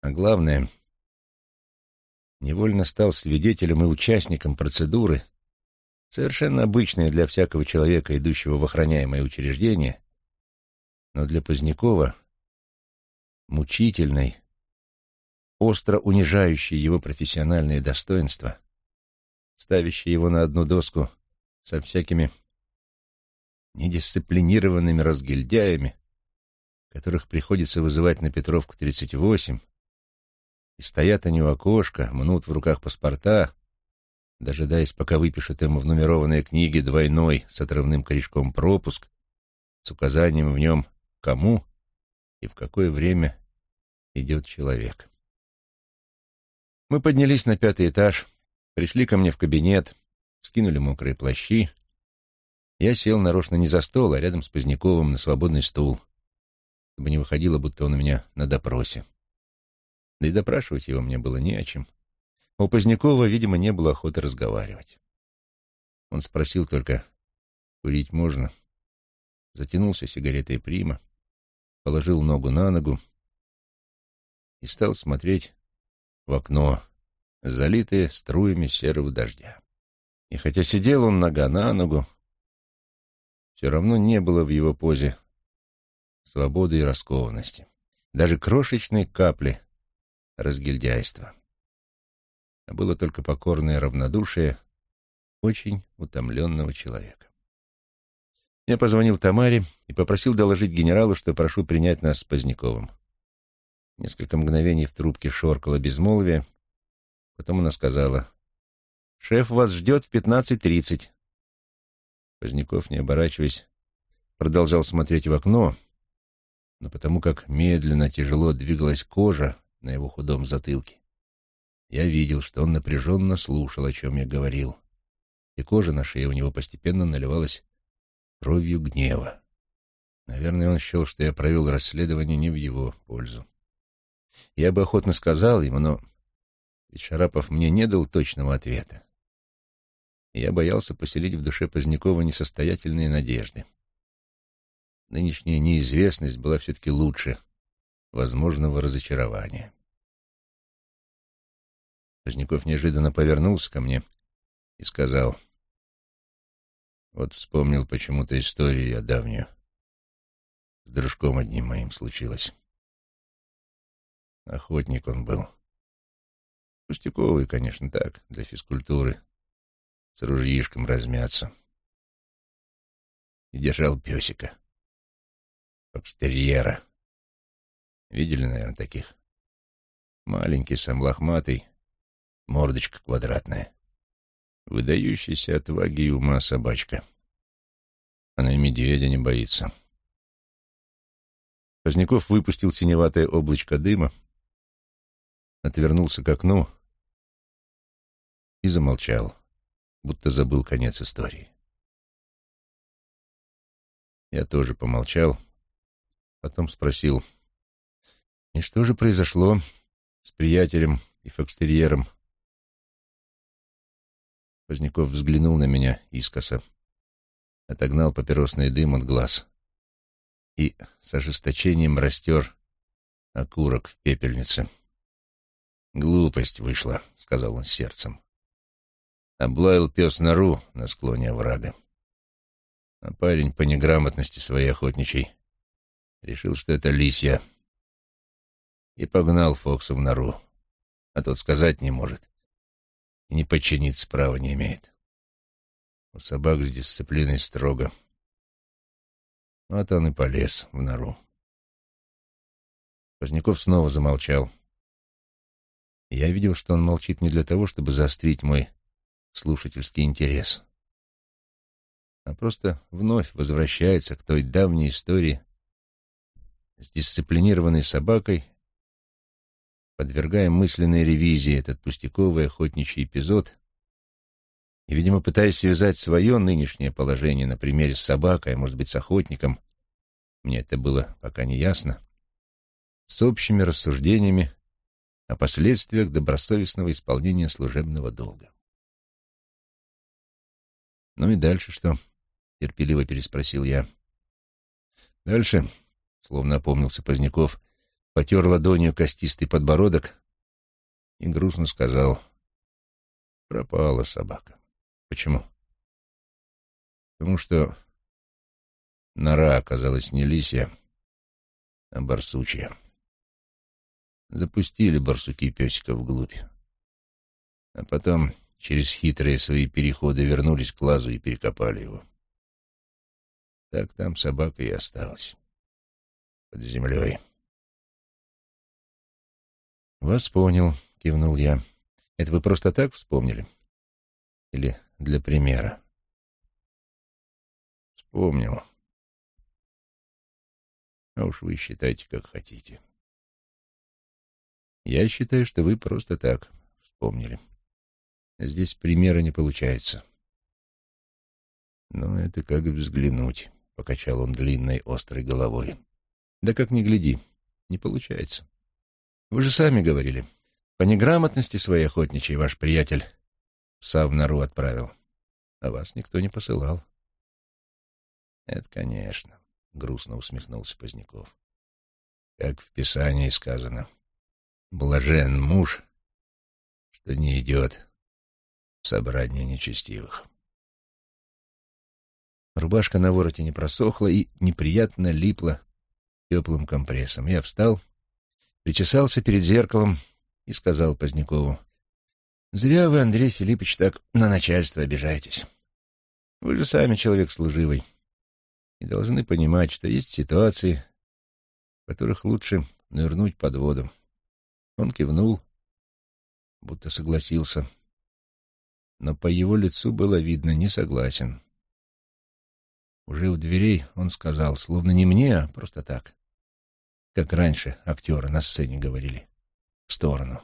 А главное, невольно стал свидетелем и участником процедуры, совершенно обычной для всякого человека, идущего в охраняемое учреждение, но для Позднякова мучительной, остро унижающей его профессиональные достоинства, ставящей его на одну доску со всякими недисциплинированными разгильдяями, которых приходится вызывать на Петровку 38, и стоят они у окошка, мнут в руках паспорта, дожидаясь, пока выпишут ему в нумерованные книги двойной с отрывным корешком пропуск с указанием в нем кому и в какое время идет человек. Мы поднялись на пятый этаж, пришли ко мне в кабинет, скинули мокрые плащи. Я сел нарочно не за стол, а рядом с Поздняковым на свободный стул, чтобы не выходило, будто он у меня на допросе. Да и допрашивать его мне было не о чем. У Позднякова, видимо, не было охоты разговаривать. Он спросил только, курить можно. Затянулся сигаретой прима, положил ногу на ногу и стал смотреть в окно, залитое струями серого дождя. И хотя сидел он нога на ногу, все равно не было в его позе свободы и раскованности, даже крошечной капли разгильдяйства. А было только покорное равнодушие очень утомленного человека. Я позвонил Тамаре и попросил доложить генералу, что прошу принять нас с Поздняковым. Несколько мгновений в трубке шоркало безмолвие, потом она сказала, «Шеф вас ждет в пятнадцать тридцать». Поздняков, не оборачиваясь, продолжал смотреть в окно, но потому как медленно, тяжело двигалась кожа на его худом затылке, я видел, что он напряженно слушал, о чем я говорил, и кожа на шее у него постепенно наливалась кровью гнева. Наверное, он счел, что я провел расследование не в его пользу. Я бы охотно сказал ему, но ведь Шарапов мне не дал точного ответа. я боялся поселить в душе Позднякова несостоятельные надежды. Нынешняя неизвестность была все-таки лучше возможного разочарования. Поздняков неожиданно повернулся ко мне и сказал — вот вспомнил почему-то историю я давнюю. С дружком одним моим случилось. Охотник он был. Пустяковый, конечно, так, для физкультуры. С ружьишком размяться. И держал песика. Фокстерьера. Видели, наверное, таких? Маленький, сам лохматый, мордочка квадратная. Выдающийся отваги и ума собачка. Она и медведя не боится. Поздняков выпустил синеватое облачко дыма, отвернулся к окну и замолчал, будто забыл конец истории. Я тоже помолчал, потом спросил, и что же произошло с приятелем и фокстерьером? Поздняков взглянул на меня искоса, отогнал папиросный дым от глаз и с ожесточением растер окурок в пепельнице. «Глупость вышла», — сказал он сердцем. Облаял пес нору на склоне оврага. А парень по неграмотности своей охотничьей решил, что это лисья, и погнал Фокса в нору, а тот сказать не может и не подчиниться права не имеет. У собак с дисциплиной строго. Вот он и полез в нору. Поздняков снова замолчал. Я видел, что он молчит не для того, чтобы заострить мой слушательский интерес, а просто вновь возвращается к той давней истории с дисциплинированной собакой подвергая мысленной ревизии этот пустяковый охотничий эпизод и, видимо, пытаясь связать свое нынешнее положение на примере с собакой, а может быть, с охотником, мне это было пока не ясно, с общими рассуждениями о последствиях добросовестного исполнения служебного долга. «Ну и дальше что?» — терпеливо переспросил я. «Дальше», — словно опомнился Поздняков, потер ладонью костистый подбородок и грустно сказал, пропала собака. Почему? Потому что нора оказалась не лисья, а барсучья. Запустили барсуки песика вглубь. А потом через хитрые свои переходы вернулись к лазу и перекопали его. Так там собака и осталась. Под землей. «Вас понял», — кивнул я. «Это вы просто так вспомнили? Или для примера?» «Вспомнил. А уж вы считайте, как хотите. Я считаю, что вы просто так вспомнили. Здесь примера не получается». «Ну, это как взглянуть», — покачал он длинной острой головой. «Да как ни гляди, не получается». Вы же сами говорили. По неграмотности своей охотничьей ваш приятель пса в нору отправил. А вас никто не посылал. Это, конечно, грустно усмехнулся Поздняков. Как в Писании сказано. Блажен муж, что не идет собрание нечестивых. Рубашка на вороте не просохла и неприятно липла теплым компрессом. Я встал, причесался перед зеркалом и сказал Позднякову, «Зря вы, Андрей Филиппович, так на начальство обижаетесь. Вы же сами человек служивый и должны понимать, что есть ситуации, в которых лучше нырнуть под воду». Он кивнул, будто согласился, но по его лицу было видно, не согласен. Уже у дверей он сказал, словно не мне, а просто так, как раньше актеры на сцене говорили, в сторону.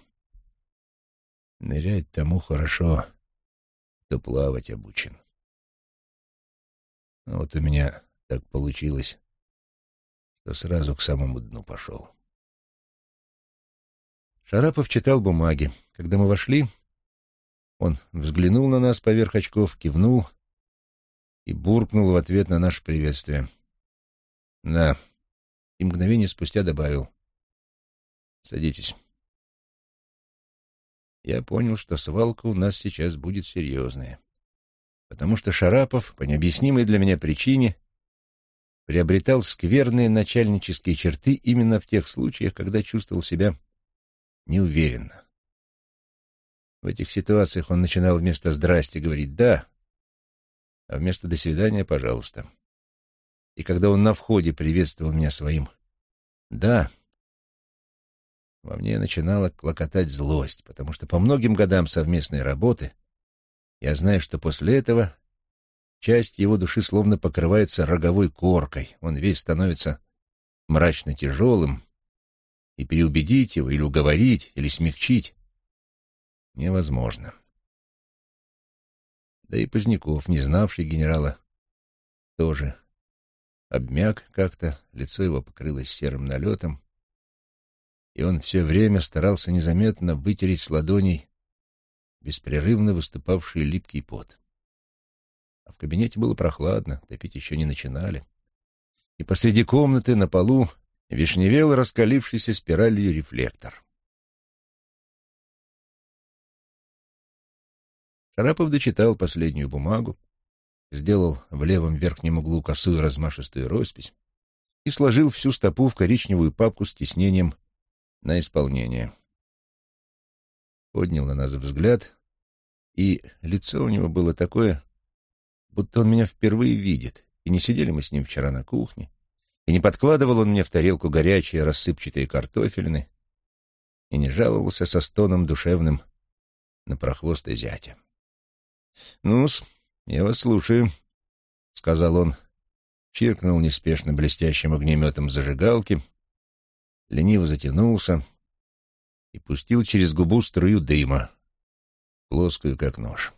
Нырять тому хорошо, кто плавать обучен. А вот у меня так получилось, что сразу к самому дну пошел. Шарапов читал бумаги. Когда мы вошли, он взглянул на нас поверх очков, кивнул и буркнул в ответ на наше приветствие. «Да». И мгновение спустя добавил. «Садитесь». Я понял, что свалка у нас сейчас будет серьезная, потому что Шарапов, по необъяснимой для меня причине, приобретал скверные начальнические черты именно в тех случаях, когда чувствовал себя неуверенно. В этих ситуациях он начинал вместо «здрасте» говорить «да», а вместо «до свидания, пожалуйста». И когда он на входе приветствовал меня своим «да», во мне начинала клокотать злость, потому что по многим годам совместной работы я знаю, что после этого часть его души словно покрывается роговой коркой, он весь становится мрачно тяжелым, и переубедить его или уговорить, или смягчить невозможно. Да и Поздняков, не знавший генерала, тоже обмяк как-то, лицо его покрылось серым налетом, и он все время старался незаметно вытереть с ладоней беспрерывно выступавший липкий пот. А в кабинете было прохладно, топить еще не начинали. И посреди комнаты на полу вишневел раскалившийся спиралью рефлектор. Шарапов дочитал последнюю бумагу, сделал в левом верхнем углу косую размашистую роспись и сложил всю стопу в коричневую папку с тиснением на исполнение. Поднял на нас взгляд, и лицо у него было такое, будто он меня впервые видит, и не сидели мы с ним вчера на кухне, и не подкладывал он мне в тарелку горячие рассыпчатые картофелины, и не жаловался со стоном душевным на прохвоста зятя. «Ну-с, я вас слушаю», — сказал он, чиркнул неспешно блестящим огнеметом зажигалки, лениво затянулся и пустил через губу струю дыма, плоскую, как нож.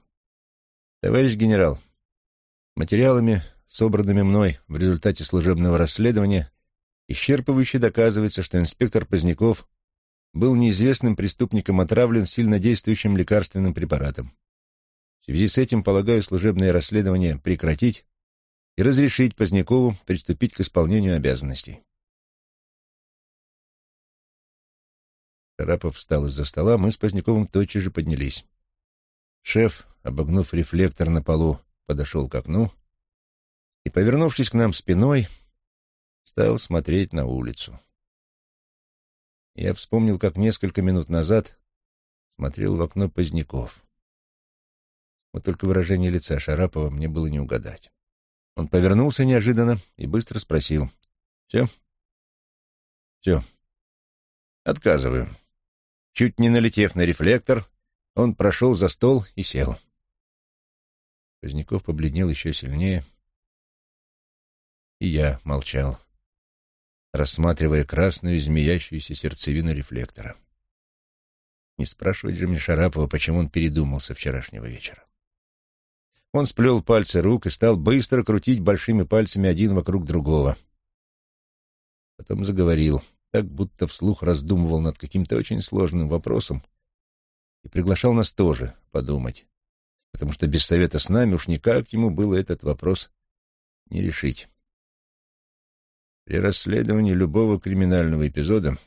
«Товарищ генерал, материалами, собранными мной в результате служебного расследования, исчерпывающе доказывается, что инспектор Поздняков был неизвестным преступником отравлен сильнодействующим лекарственным препаратом. В связи с этим полагаю служебное расследование прекратить и разрешить Позднякову приступить к исполнению обязанностей. Шарапов встал из-за стола, мы с Поздняковым тотчас же поднялись. Шеф, обогнув рефлектор на полу, подошел к окну и, повернувшись к нам спиной, стал смотреть на улицу. Я вспомнил, как несколько минут назад смотрел в окно Поздняков. Вот только выражение лица Шарапова мне было не угадать. Он повернулся неожиданно и быстро спросил. «Все?» «Все. Отказываю». Чуть не налетев на рефлектор, он прошел за стол и сел. Поздняков побледнел еще сильнее, и я молчал, рассматривая красную змеящуюся сердцевину рефлектора. Не спрашивать же мне Шарапова, почему он передумал со вчерашнего вечера. Он сплел пальцы рук и стал быстро крутить большими пальцами один вокруг другого. Потом заговорил — так будто вслух раздумывал над каким-то очень сложным вопросом и приглашал нас тоже подумать, потому что без совета с нами уж никак ему было этот вопрос не решить. При расследовании любого криминального эпизода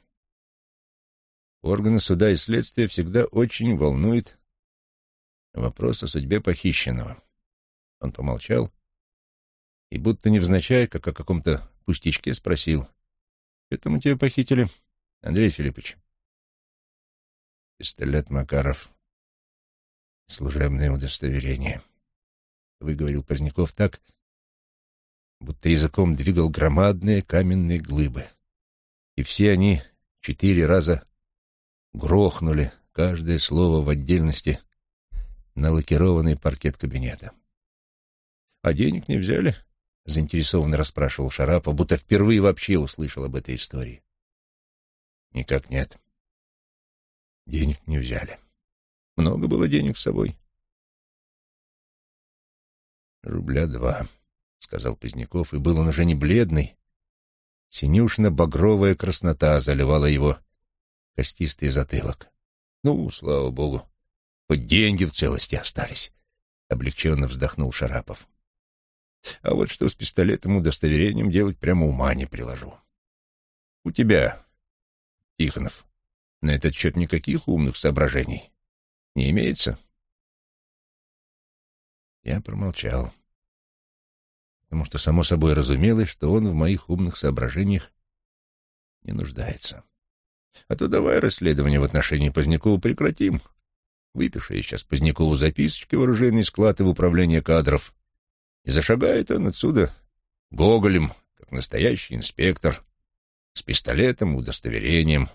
органы суда и следствия всегда очень волнует Вопрос о судьбе похищенного. Он помолчал и, будто невзначай, как о каком-то пустячке, спросил. «Это мы тебя похитили, Андрей Филиппович?» «Пистолет Макаров. Служебное удостоверение», — выговорил Поздняков так, будто языком двигал громадные каменные глыбы. И все они четыре раза грохнули каждое слово в отдельности на лакированный паркет кабинета. «А денег не взяли?» — заинтересованно расспрашивал Шарапов, будто впервые вообще услышал об этой истории. «Никак нет. Денег не взяли. Много было денег с собой?» «Рубля два», — сказал Поздняков, и был он уже не бледный. Синюшно-багровая краснота заливала его костистый затылок. «Ну, слава богу, хоть деньги в целости остались», — облегченно вздохнул Шарапов. А вот что с пистолетом удостоверением делать прямо ума не приложу. У тебя, Тихонов, на этот счет никаких умных соображений не имеется? Я промолчал, потому что само собой разумелось, что он в моих умных соображениях не нуждается. А то давай расследование в отношении Позднякова прекратим. Выпишу я сейчас Позднякову записочки в оружейный склад и в управление кадров. И зашагает он отсюда гоголем, как настоящий инспектор, с пистолетом удостоверением,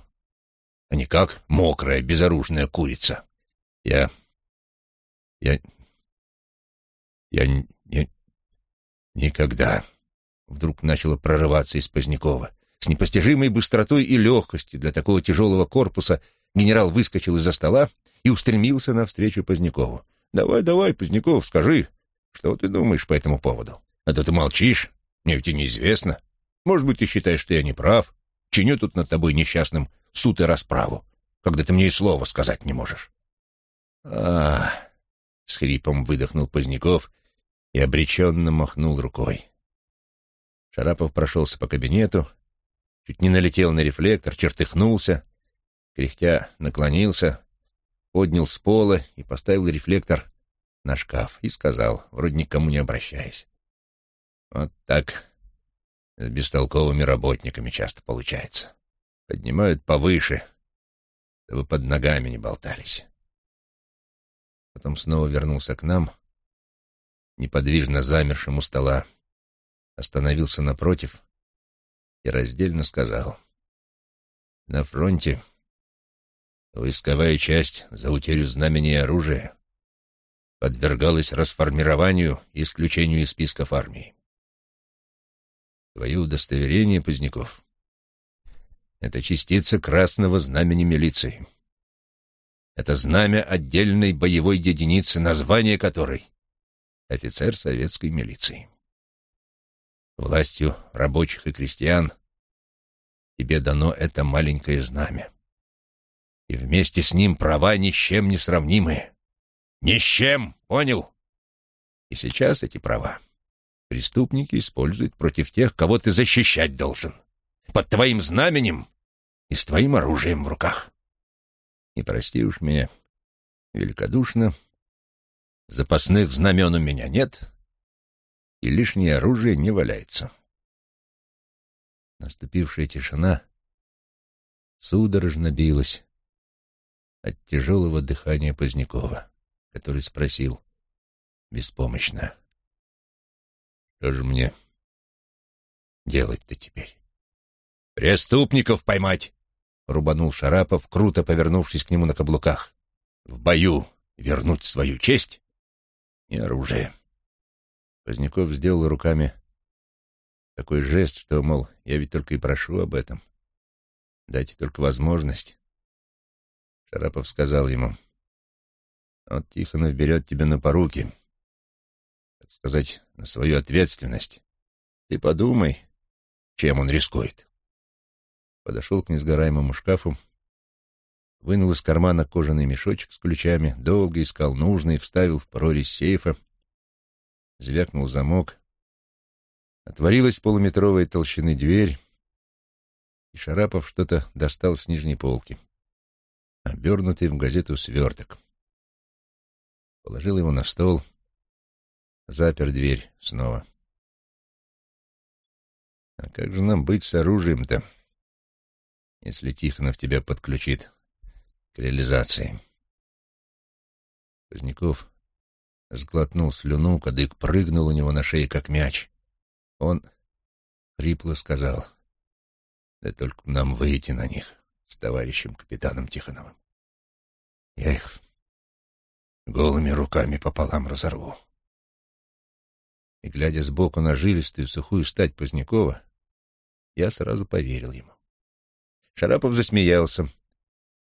а не как мокрая безоружная курица. Я... я... я не... никогда... Вдруг начало прорываться из Позднякова. С непостижимой быстротой и легкостью для такого тяжелого корпуса генерал выскочил из-за стола и устремился навстречу Позднякову. «Давай, давай, Поздняков, скажи, что ты думаешь по этому поводу? А то ты молчишь, мне ведь и неизвестно. Может быть, ты считаешь, что я не прав, чиню тут над тобой несчастным суд и расправу, когда ты мне и слова сказать не можешь. а с хрипом выдохнул Поздняков и обреченно махнул рукой. Шарапов прошелся по кабинету, чуть не налетел на рефлектор, чертыхнулся, кряхтя наклонился, поднял с пола и поставил рефлектор на шкаф и сказал, вроде никому не обращаясь. Вот так с бестолковыми работниками часто получается. Поднимают повыше, чтобы под ногами не болтались. Потом снова вернулся к нам, неподвижно замершим у стола, остановился напротив и раздельно сказал. На фронте войсковая часть за утерю знамени и оружия подвергалась расформированию и исключению из списков армии. Твое удостоверение, Поздняков, — это частица красного знамени милиции. Это знамя отдельной боевой единицы, название которой — офицер советской милиции. Властью рабочих и крестьян тебе дано это маленькое знамя. И вместе с ним права ни с чем не сравнимые. Ни с чем, понял? И сейчас эти права преступники используют против тех, кого ты защищать должен. Под твоим знаменем и с твоим оружием в руках. Не прости уж меня великодушно. Запасных знамен у меня нет, и лишнее оружие не валяется. Наступившая тишина судорожно билась от тяжелого дыхания Позднякова который спросил беспомощно. «Что же мне делать-то теперь?» «Преступников поймать!» — рубанул Шарапов, круто повернувшись к нему на каблуках. «В бою вернуть свою честь и оружие». Поздняков сделал руками такой жест, что, мол, я ведь только и прошу об этом. Дайте только возможность. Шарапов сказал ему, вот Тихонов берет тебя на поруки, так сказать, на свою ответственность. Ты подумай, чем он рискует. Подошел к несгораемому шкафу, вынул из кармана кожаный мешочек с ключами, долго искал нужный, вставил в прорезь сейфа, звякнул замок. Отворилась полуметровой толщины дверь, и Шарапов что-то достал с нижней полки, обернутый в газету сверток. Положил его на стол, запер дверь снова. А как же нам быть с оружием-то, если Тихонов тебя подключит к реализации? Поздняков сглотнул слюну, кадык прыгнул у него на шее, как мяч. Он хрипло сказал, да только нам выйти на них с товарищем капитаном Тихоновым. Я их голыми руками пополам разорву. И, глядя сбоку на жилистую сухую стать Позднякова, я сразу поверил ему. Шарапов засмеялся,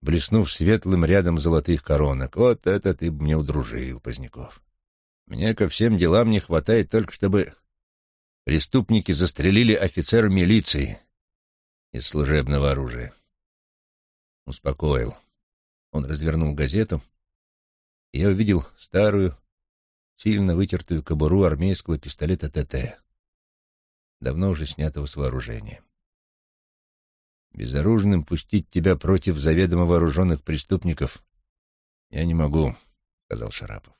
блеснув светлым рядом золотых коронок. «Вот это ты мне удружил, Поздняков. Мне ко всем делам не хватает только, чтобы преступники застрелили офицера милиции из служебного оружия». Успокоил. Он развернул газету, я увидел старую, сильно вытертую кобуру армейского пистолета ТТ, давно уже снятого с вооружения. Безоружным пустить тебя против заведомо вооруженных преступников я не могу, — сказал Шарапов.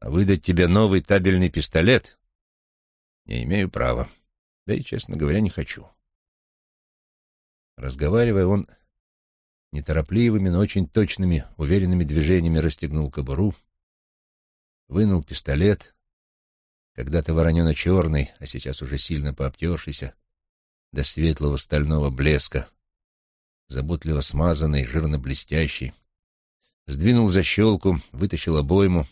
А выдать тебе новый табельный пистолет не имею права, да и, честно говоря, не хочу. Разговаривая, он неторопливыми, но очень точными, уверенными движениями расстегнул кобуру, вынул пистолет, когда-то воронено-черный, а сейчас уже сильно пообтершийся, до светлого стального блеска, заботливо смазанный, жирно-блестящий, сдвинул защелку, вытащил обойму,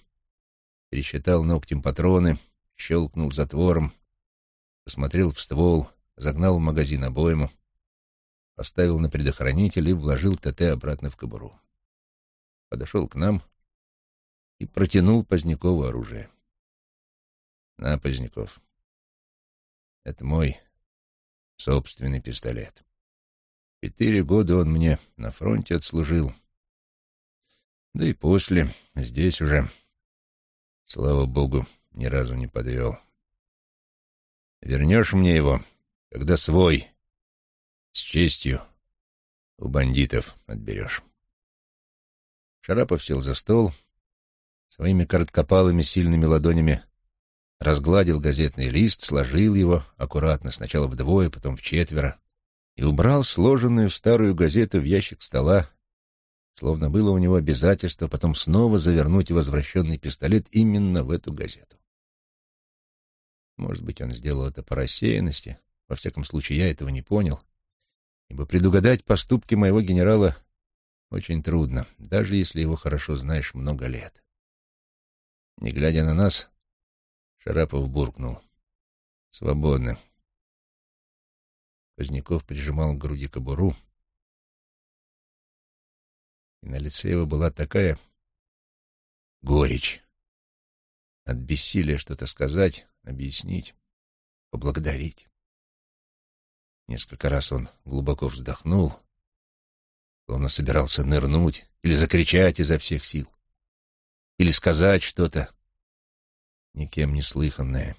пересчитал ногтем патроны, щелкнул затвором, посмотрел в ствол, загнал в магазин обойму, поставил на предохранитель и вложил ТТ обратно в кобуру. Подошел к нам и протянул Позднякову оружие. «На, Поздняков, это мой собственный пистолет. Четыре года он мне на фронте отслужил. Да и после, здесь уже, слава богу, ни разу не подвел. Вернешь мне его, когда свой с честью у бандитов отберешь. Шарапов сел за стол, своими короткопалыми сильными ладонями разгладил газетный лист, сложил его аккуратно, сначала вдвое, потом в четверо, и убрал сложенную старую газету в ящик стола, словно было у него обязательство потом снова завернуть возвращенный пистолет именно в эту газету. Может быть, он сделал это по рассеянности, во всяком случае, я этого не понял — ибо предугадать поступки моего генерала очень трудно, даже если его хорошо знаешь много лет. Не глядя на нас, Шарапов буркнул. «Свободно». Поздняков прижимал к груди кобуру, и на лице его была такая горечь от бессилия что-то сказать, объяснить, поблагодарить. Несколько раз он глубоко вздохнул, словно собирался нырнуть или закричать изо всех сил, или сказать что-то никем не слыханное.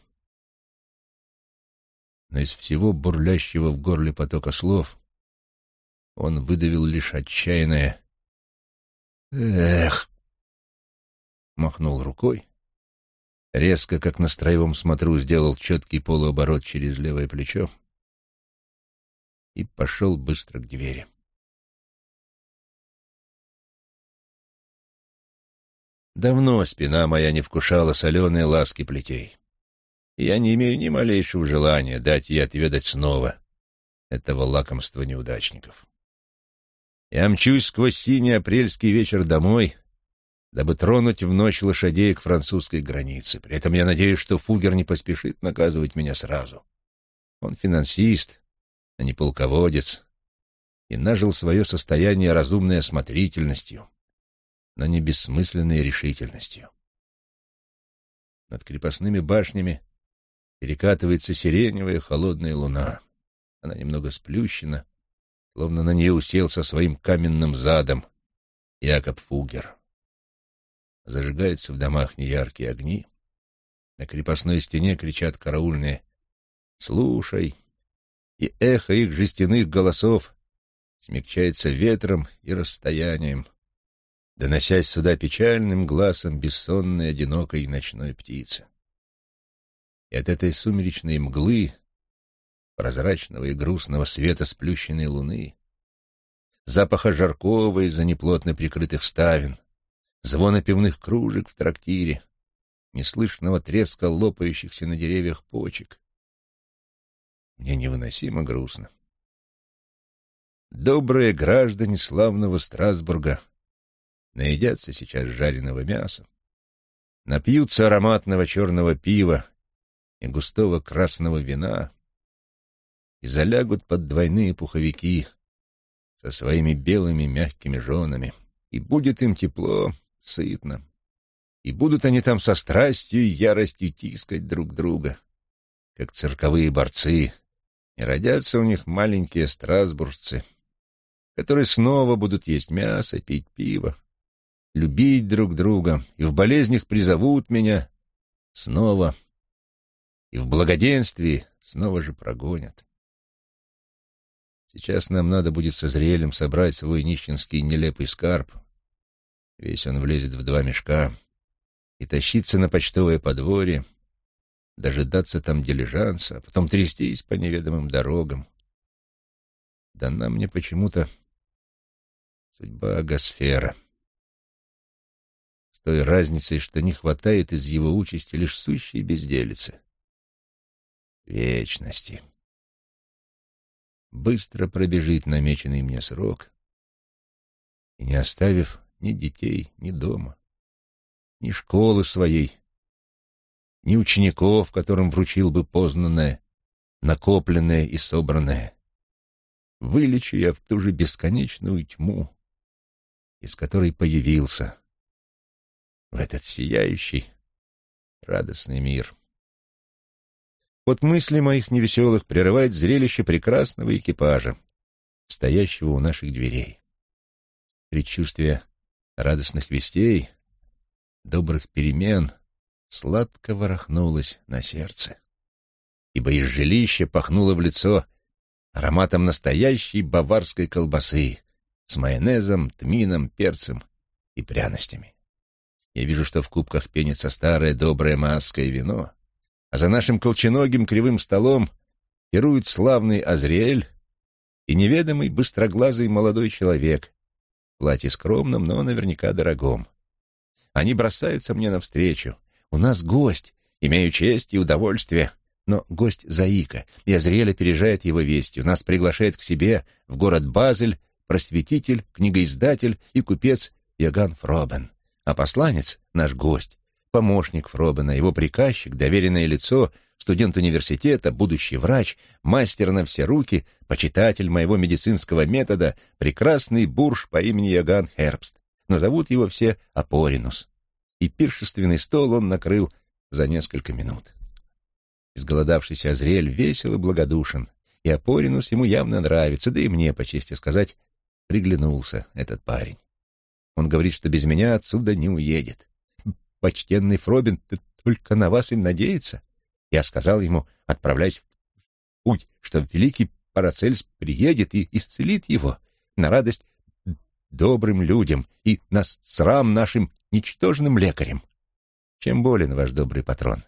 Но из всего бурлящего в горле потока слов он выдавил лишь отчаянное «Эх!» махнул рукой, резко, как на строевом смотру, сделал четкий полуоборот через левое плечо, и пошел быстро к двери. Давно спина моя не вкушала соленые ласки плетей. Я не имею ни малейшего желания дать ей отведать снова этого лакомства неудачников. Я мчусь сквозь синий апрельский вечер домой, дабы тронуть в ночь лошадей к французской границе. При этом я надеюсь, что Фугер не поспешит наказывать меня сразу. Он финансист, а не полководец, и нажил свое состояние разумной осмотрительностью, но не бессмысленной решительностью. Над крепостными башнями перекатывается сиреневая холодная луна. Она немного сплющена, словно на нее уселся своим каменным задом Якоб Фугер. Зажигаются в домах неяркие огни. На крепостной стене кричат караульные «Слушай, и эхо их жестяных голосов смягчается ветром и расстоянием. доносясь сюда печальным глазом бессонной одинокой ночной птицы. И от этой сумеречной мглы, прозрачного и грустного света сплющенной луны, запаха жаркого из-за неплотно прикрытых ставен, звона пивных кружек в трактире, неслышного треска лопающихся на деревьях почек. Мне невыносимо грустно. Добрые граждане славного Страсбурга наедятся сейчас жареного мяса, напьются ароматного черного пива и густого красного вина и залягут под двойные пуховики со своими белыми мягкими женами, и будет им тепло, сытно, и будут они там со страстью и яростью тискать друг друга, как цирковые борцы, и родятся у них маленькие страсбуржцы — которые снова будут есть мясо, пить пиво, любить друг друга, и в болезнях призовут меня снова, и в благоденствии снова же прогонят. Сейчас нам надо будет со зрелем собрать свой нищенский нелепый скарб, весь он влезет в два мешка, и тащиться на почтовое подворье, дожидаться там дилижанса, а потом трястись по неведомым дорогам. Да нам мне почему-то Судьба Агосфера. С той разницей, что не хватает из его участи лишь сущей безделицы. Вечности. Быстро пробежит намеченный мне срок, и не оставив ни детей, ни дома, ни школы своей, ни учеников, которым вручил бы познанное, накопленное и собранное, вылечу я в ту же бесконечную тьму, из которой появился в этот сияющий, радостный мир. Вот мысли моих невеселых прерывает зрелище прекрасного экипажа, стоящего у наших дверей. Предчувствие радостных вестей, добрых перемен сладко ворохнулось на сердце, ибо из жилища пахнуло в лицо ароматом настоящей баварской колбасы, с майонезом, тмином, перцем и пряностями. Я вижу, что в кубках пенится старое доброе маасское вино, а за нашим колченогим кривым столом пирует славный Азриэль и неведомый быстроглазый молодой человек, в платье скромном, но наверняка дорогом. Они бросаются мне навстречу. У нас гость, имею честь и удовольствие, но гость Заика, и Азриэль опережает его вестью, нас приглашает к себе в город Базель просветитель, книгоиздатель и купец Яган Фробен, а посланец — наш гость, помощник Фробена, его приказчик, доверенное лицо, студент университета, будущий врач, мастер на все руки, почитатель моего медицинского метода, прекрасный бурж по имени Яган Хербст, но зовут его все Апоринус. И пиршественный стол он накрыл за несколько минут. Изголодавшийся Азриэль весел и благодушен, и Апоринус ему явно нравится, да и мне, по чести сказать, приглянулся этот парень. Он говорит, что без меня отсюда не уедет. Почтенный Фробин только на вас и надеется. Я сказал ему, отправляйся в путь, что великий Парацельс приедет и исцелит его на радость добрым людям и на срам нашим ничтожным лекарям. Чем болен ваш добрый патрон?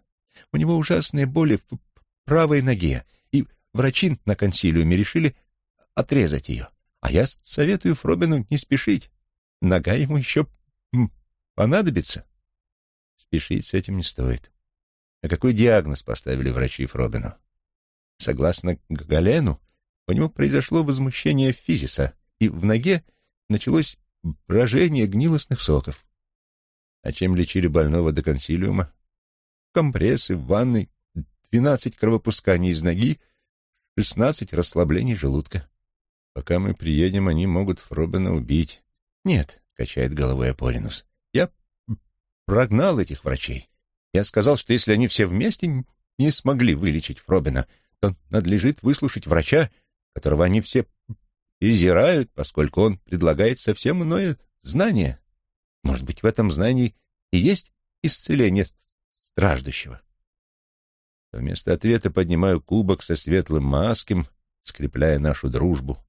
У него ужасные боли в правой ноге, и врачи на консилиуме решили отрезать ее. А я советую Фробину не спешить. Нога ему еще понадобится. Спешить с этим не стоит. А какой диагноз поставили врачи Фробину? Согласно Галену, у него произошло возмущение физиса, и в ноге началось брожение гнилостных соков. А чем лечили больного до консилиума? Компрессы в ванной, двенадцать кровопусканий из ноги, шестнадцать расслаблений желудка. Пока мы приедем, они могут Фробена убить. Нет, качает головой Апоринус. Я прогнал этих врачей. Я сказал, что если они все вместе не смогли вылечить Фробена, то надлежит выслушать врача, которого они все презирают, поскольку он предлагает совсем иное знание. Может быть, в этом знании и есть исцеление страждущего. Вместо ответа поднимаю кубок со светлым маском, скрепляя нашу дружбу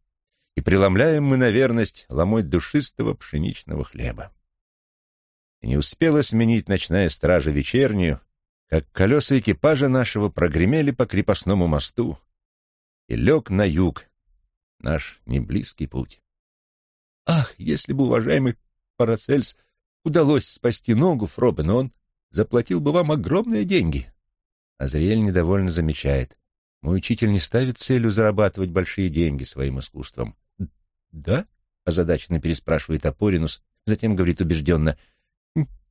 и преломляем мы на верность ломоть душистого пшеничного хлеба. И не успела сменить ночная стража вечернюю, как колеса экипажа нашего прогремели по крепостному мосту и лег на юг наш неблизкий путь. Ах, если бы, уважаемый Парацельс, удалось спасти ногу Фробена, он заплатил бы вам огромные деньги. Азриэль недовольно замечает. Мой учитель не ставит целью зарабатывать большие деньги своим искусством. «Да?» — озадаченно переспрашивает Апоринус, затем говорит убежденно.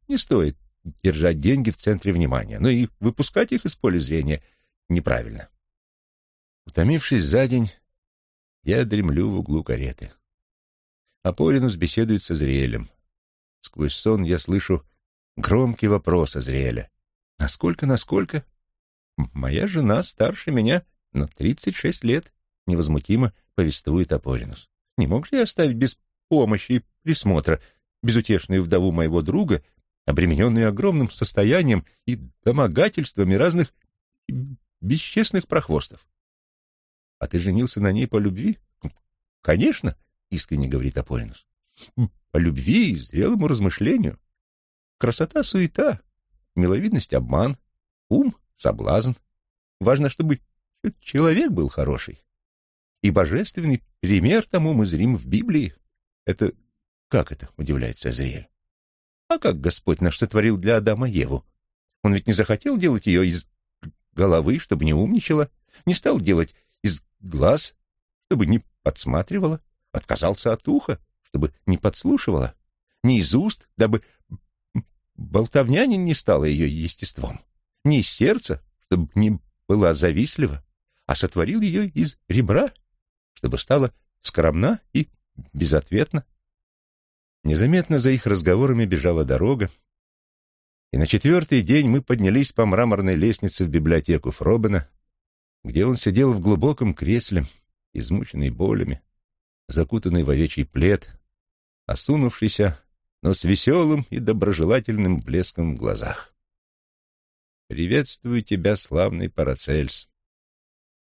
«Не стоит держать деньги в центре внимания, но и выпускать их из поля зрения неправильно». Утомившись за день, я дремлю в углу кареты. Апоринус беседует со Азриэлем. Сквозь сон я слышу громкий вопрос Азриэля. «Насколько, насколько?» «Моя жена старше меня на тридцать шесть лет», — невозмутимо повествует Апоринус. «Не мог же я оставить без помощи и присмотра безутешную вдову моего друга, обремененную огромным состоянием и домогательствами разных бесчестных прохвостов?» «А ты женился на ней по любви?» «Конечно», — искренне говорит Апоринус. «По любви и зрелому размышлению. Красота — суета, миловидность — обман, ум соблазн. Важно, чтобы человек был хороший. И божественный пример тому мы зрим в Библии. Это как это, удивляется Азриэль. А как Господь наш сотворил для Адама Еву? Он ведь не захотел делать ее из головы, чтобы не умничала, не стал делать из глаз, чтобы не подсматривала, отказался от уха, чтобы не подслушивала, не из уст, дабы болтовня не стала ее естеством не из сердца, чтобы не была завистлива, а сотворил ее из ребра, чтобы стала скромна и безответна. Незаметно за их разговорами бежала дорога, и на четвертый день мы поднялись по мраморной лестнице в библиотеку Фробена, где он сидел в глубоком кресле, измученный болями, закутанный в овечий плед, осунувшийся, но с веселым и доброжелательным блеском в глазах. Приветствую тебя, славный Парацельс.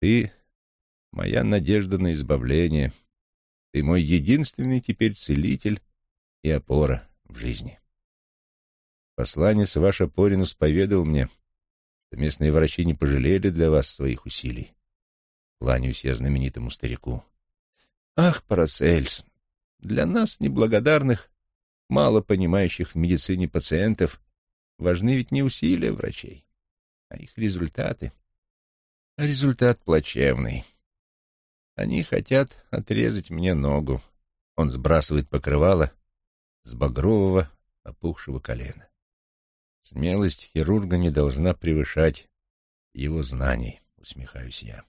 Ты — моя надежда на избавление. Ты мой единственный теперь целитель и опора в жизни. Посланец ваш Апоринус поведал мне, что местные врачи не пожалели для вас своих усилий. Кланяюсь я знаменитому старику. Ах, Парацельс, для нас, неблагодарных, мало понимающих в медицине пациентов, Важны ведь не усилия врачей, а их результаты. А результат плачевный. Они хотят отрезать мне ногу. Он сбрасывает покрывало с багрового, опухшего колена. Смелость хирурга не должна превышать его знаний, усмехаюсь я.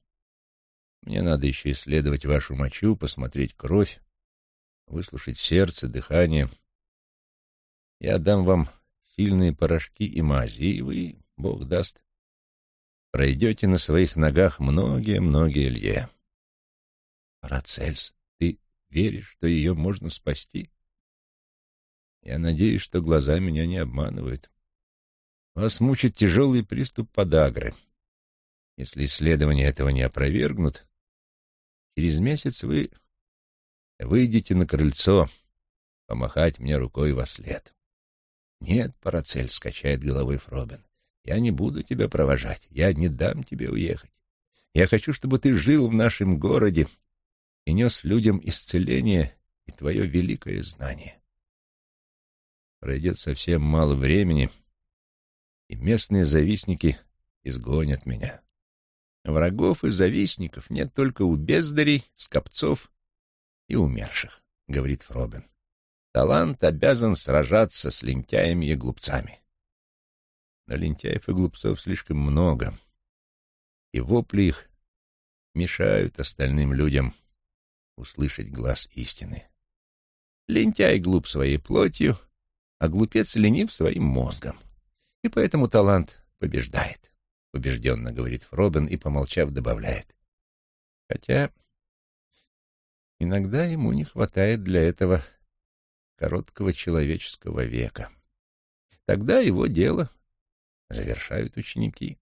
Мне надо еще исследовать вашу мочу, посмотреть кровь, выслушать сердце, дыхание. Я дам вам сильные порошки и мази, и вы, Бог даст, пройдете на своих ногах многие-многие лье. Парацельс, ты веришь, что ее можно спасти? Я надеюсь, что глаза меня не обманывают. Вас мучит тяжелый приступ подагры. Если исследования этого не опровергнут, через месяц вы выйдете на крыльцо помахать мне рукой во след. «Нет, Парацель», — скачает головой Фробен, — «я не буду тебя провожать, я не дам тебе уехать. Я хочу, чтобы ты жил в нашем городе и нес людям исцеление и твое великое знание». Пройдет совсем мало времени, и местные завистники изгонят меня. Врагов и завистников нет только у бездарей, скопцов и умерших, — говорит Фробен. Талант обязан сражаться с лентяями и глупцами. Но лентяев и глупцов слишком много, и вопли их мешают остальным людям услышать глаз истины. Лентяй глуп своей плотью, а глупец ленив своим мозгом. И поэтому талант побеждает, — убежденно говорит Фробен и, помолчав, добавляет. Хотя иногда ему не хватает для этого короткого человеческого века. Тогда его дело завершают ученики.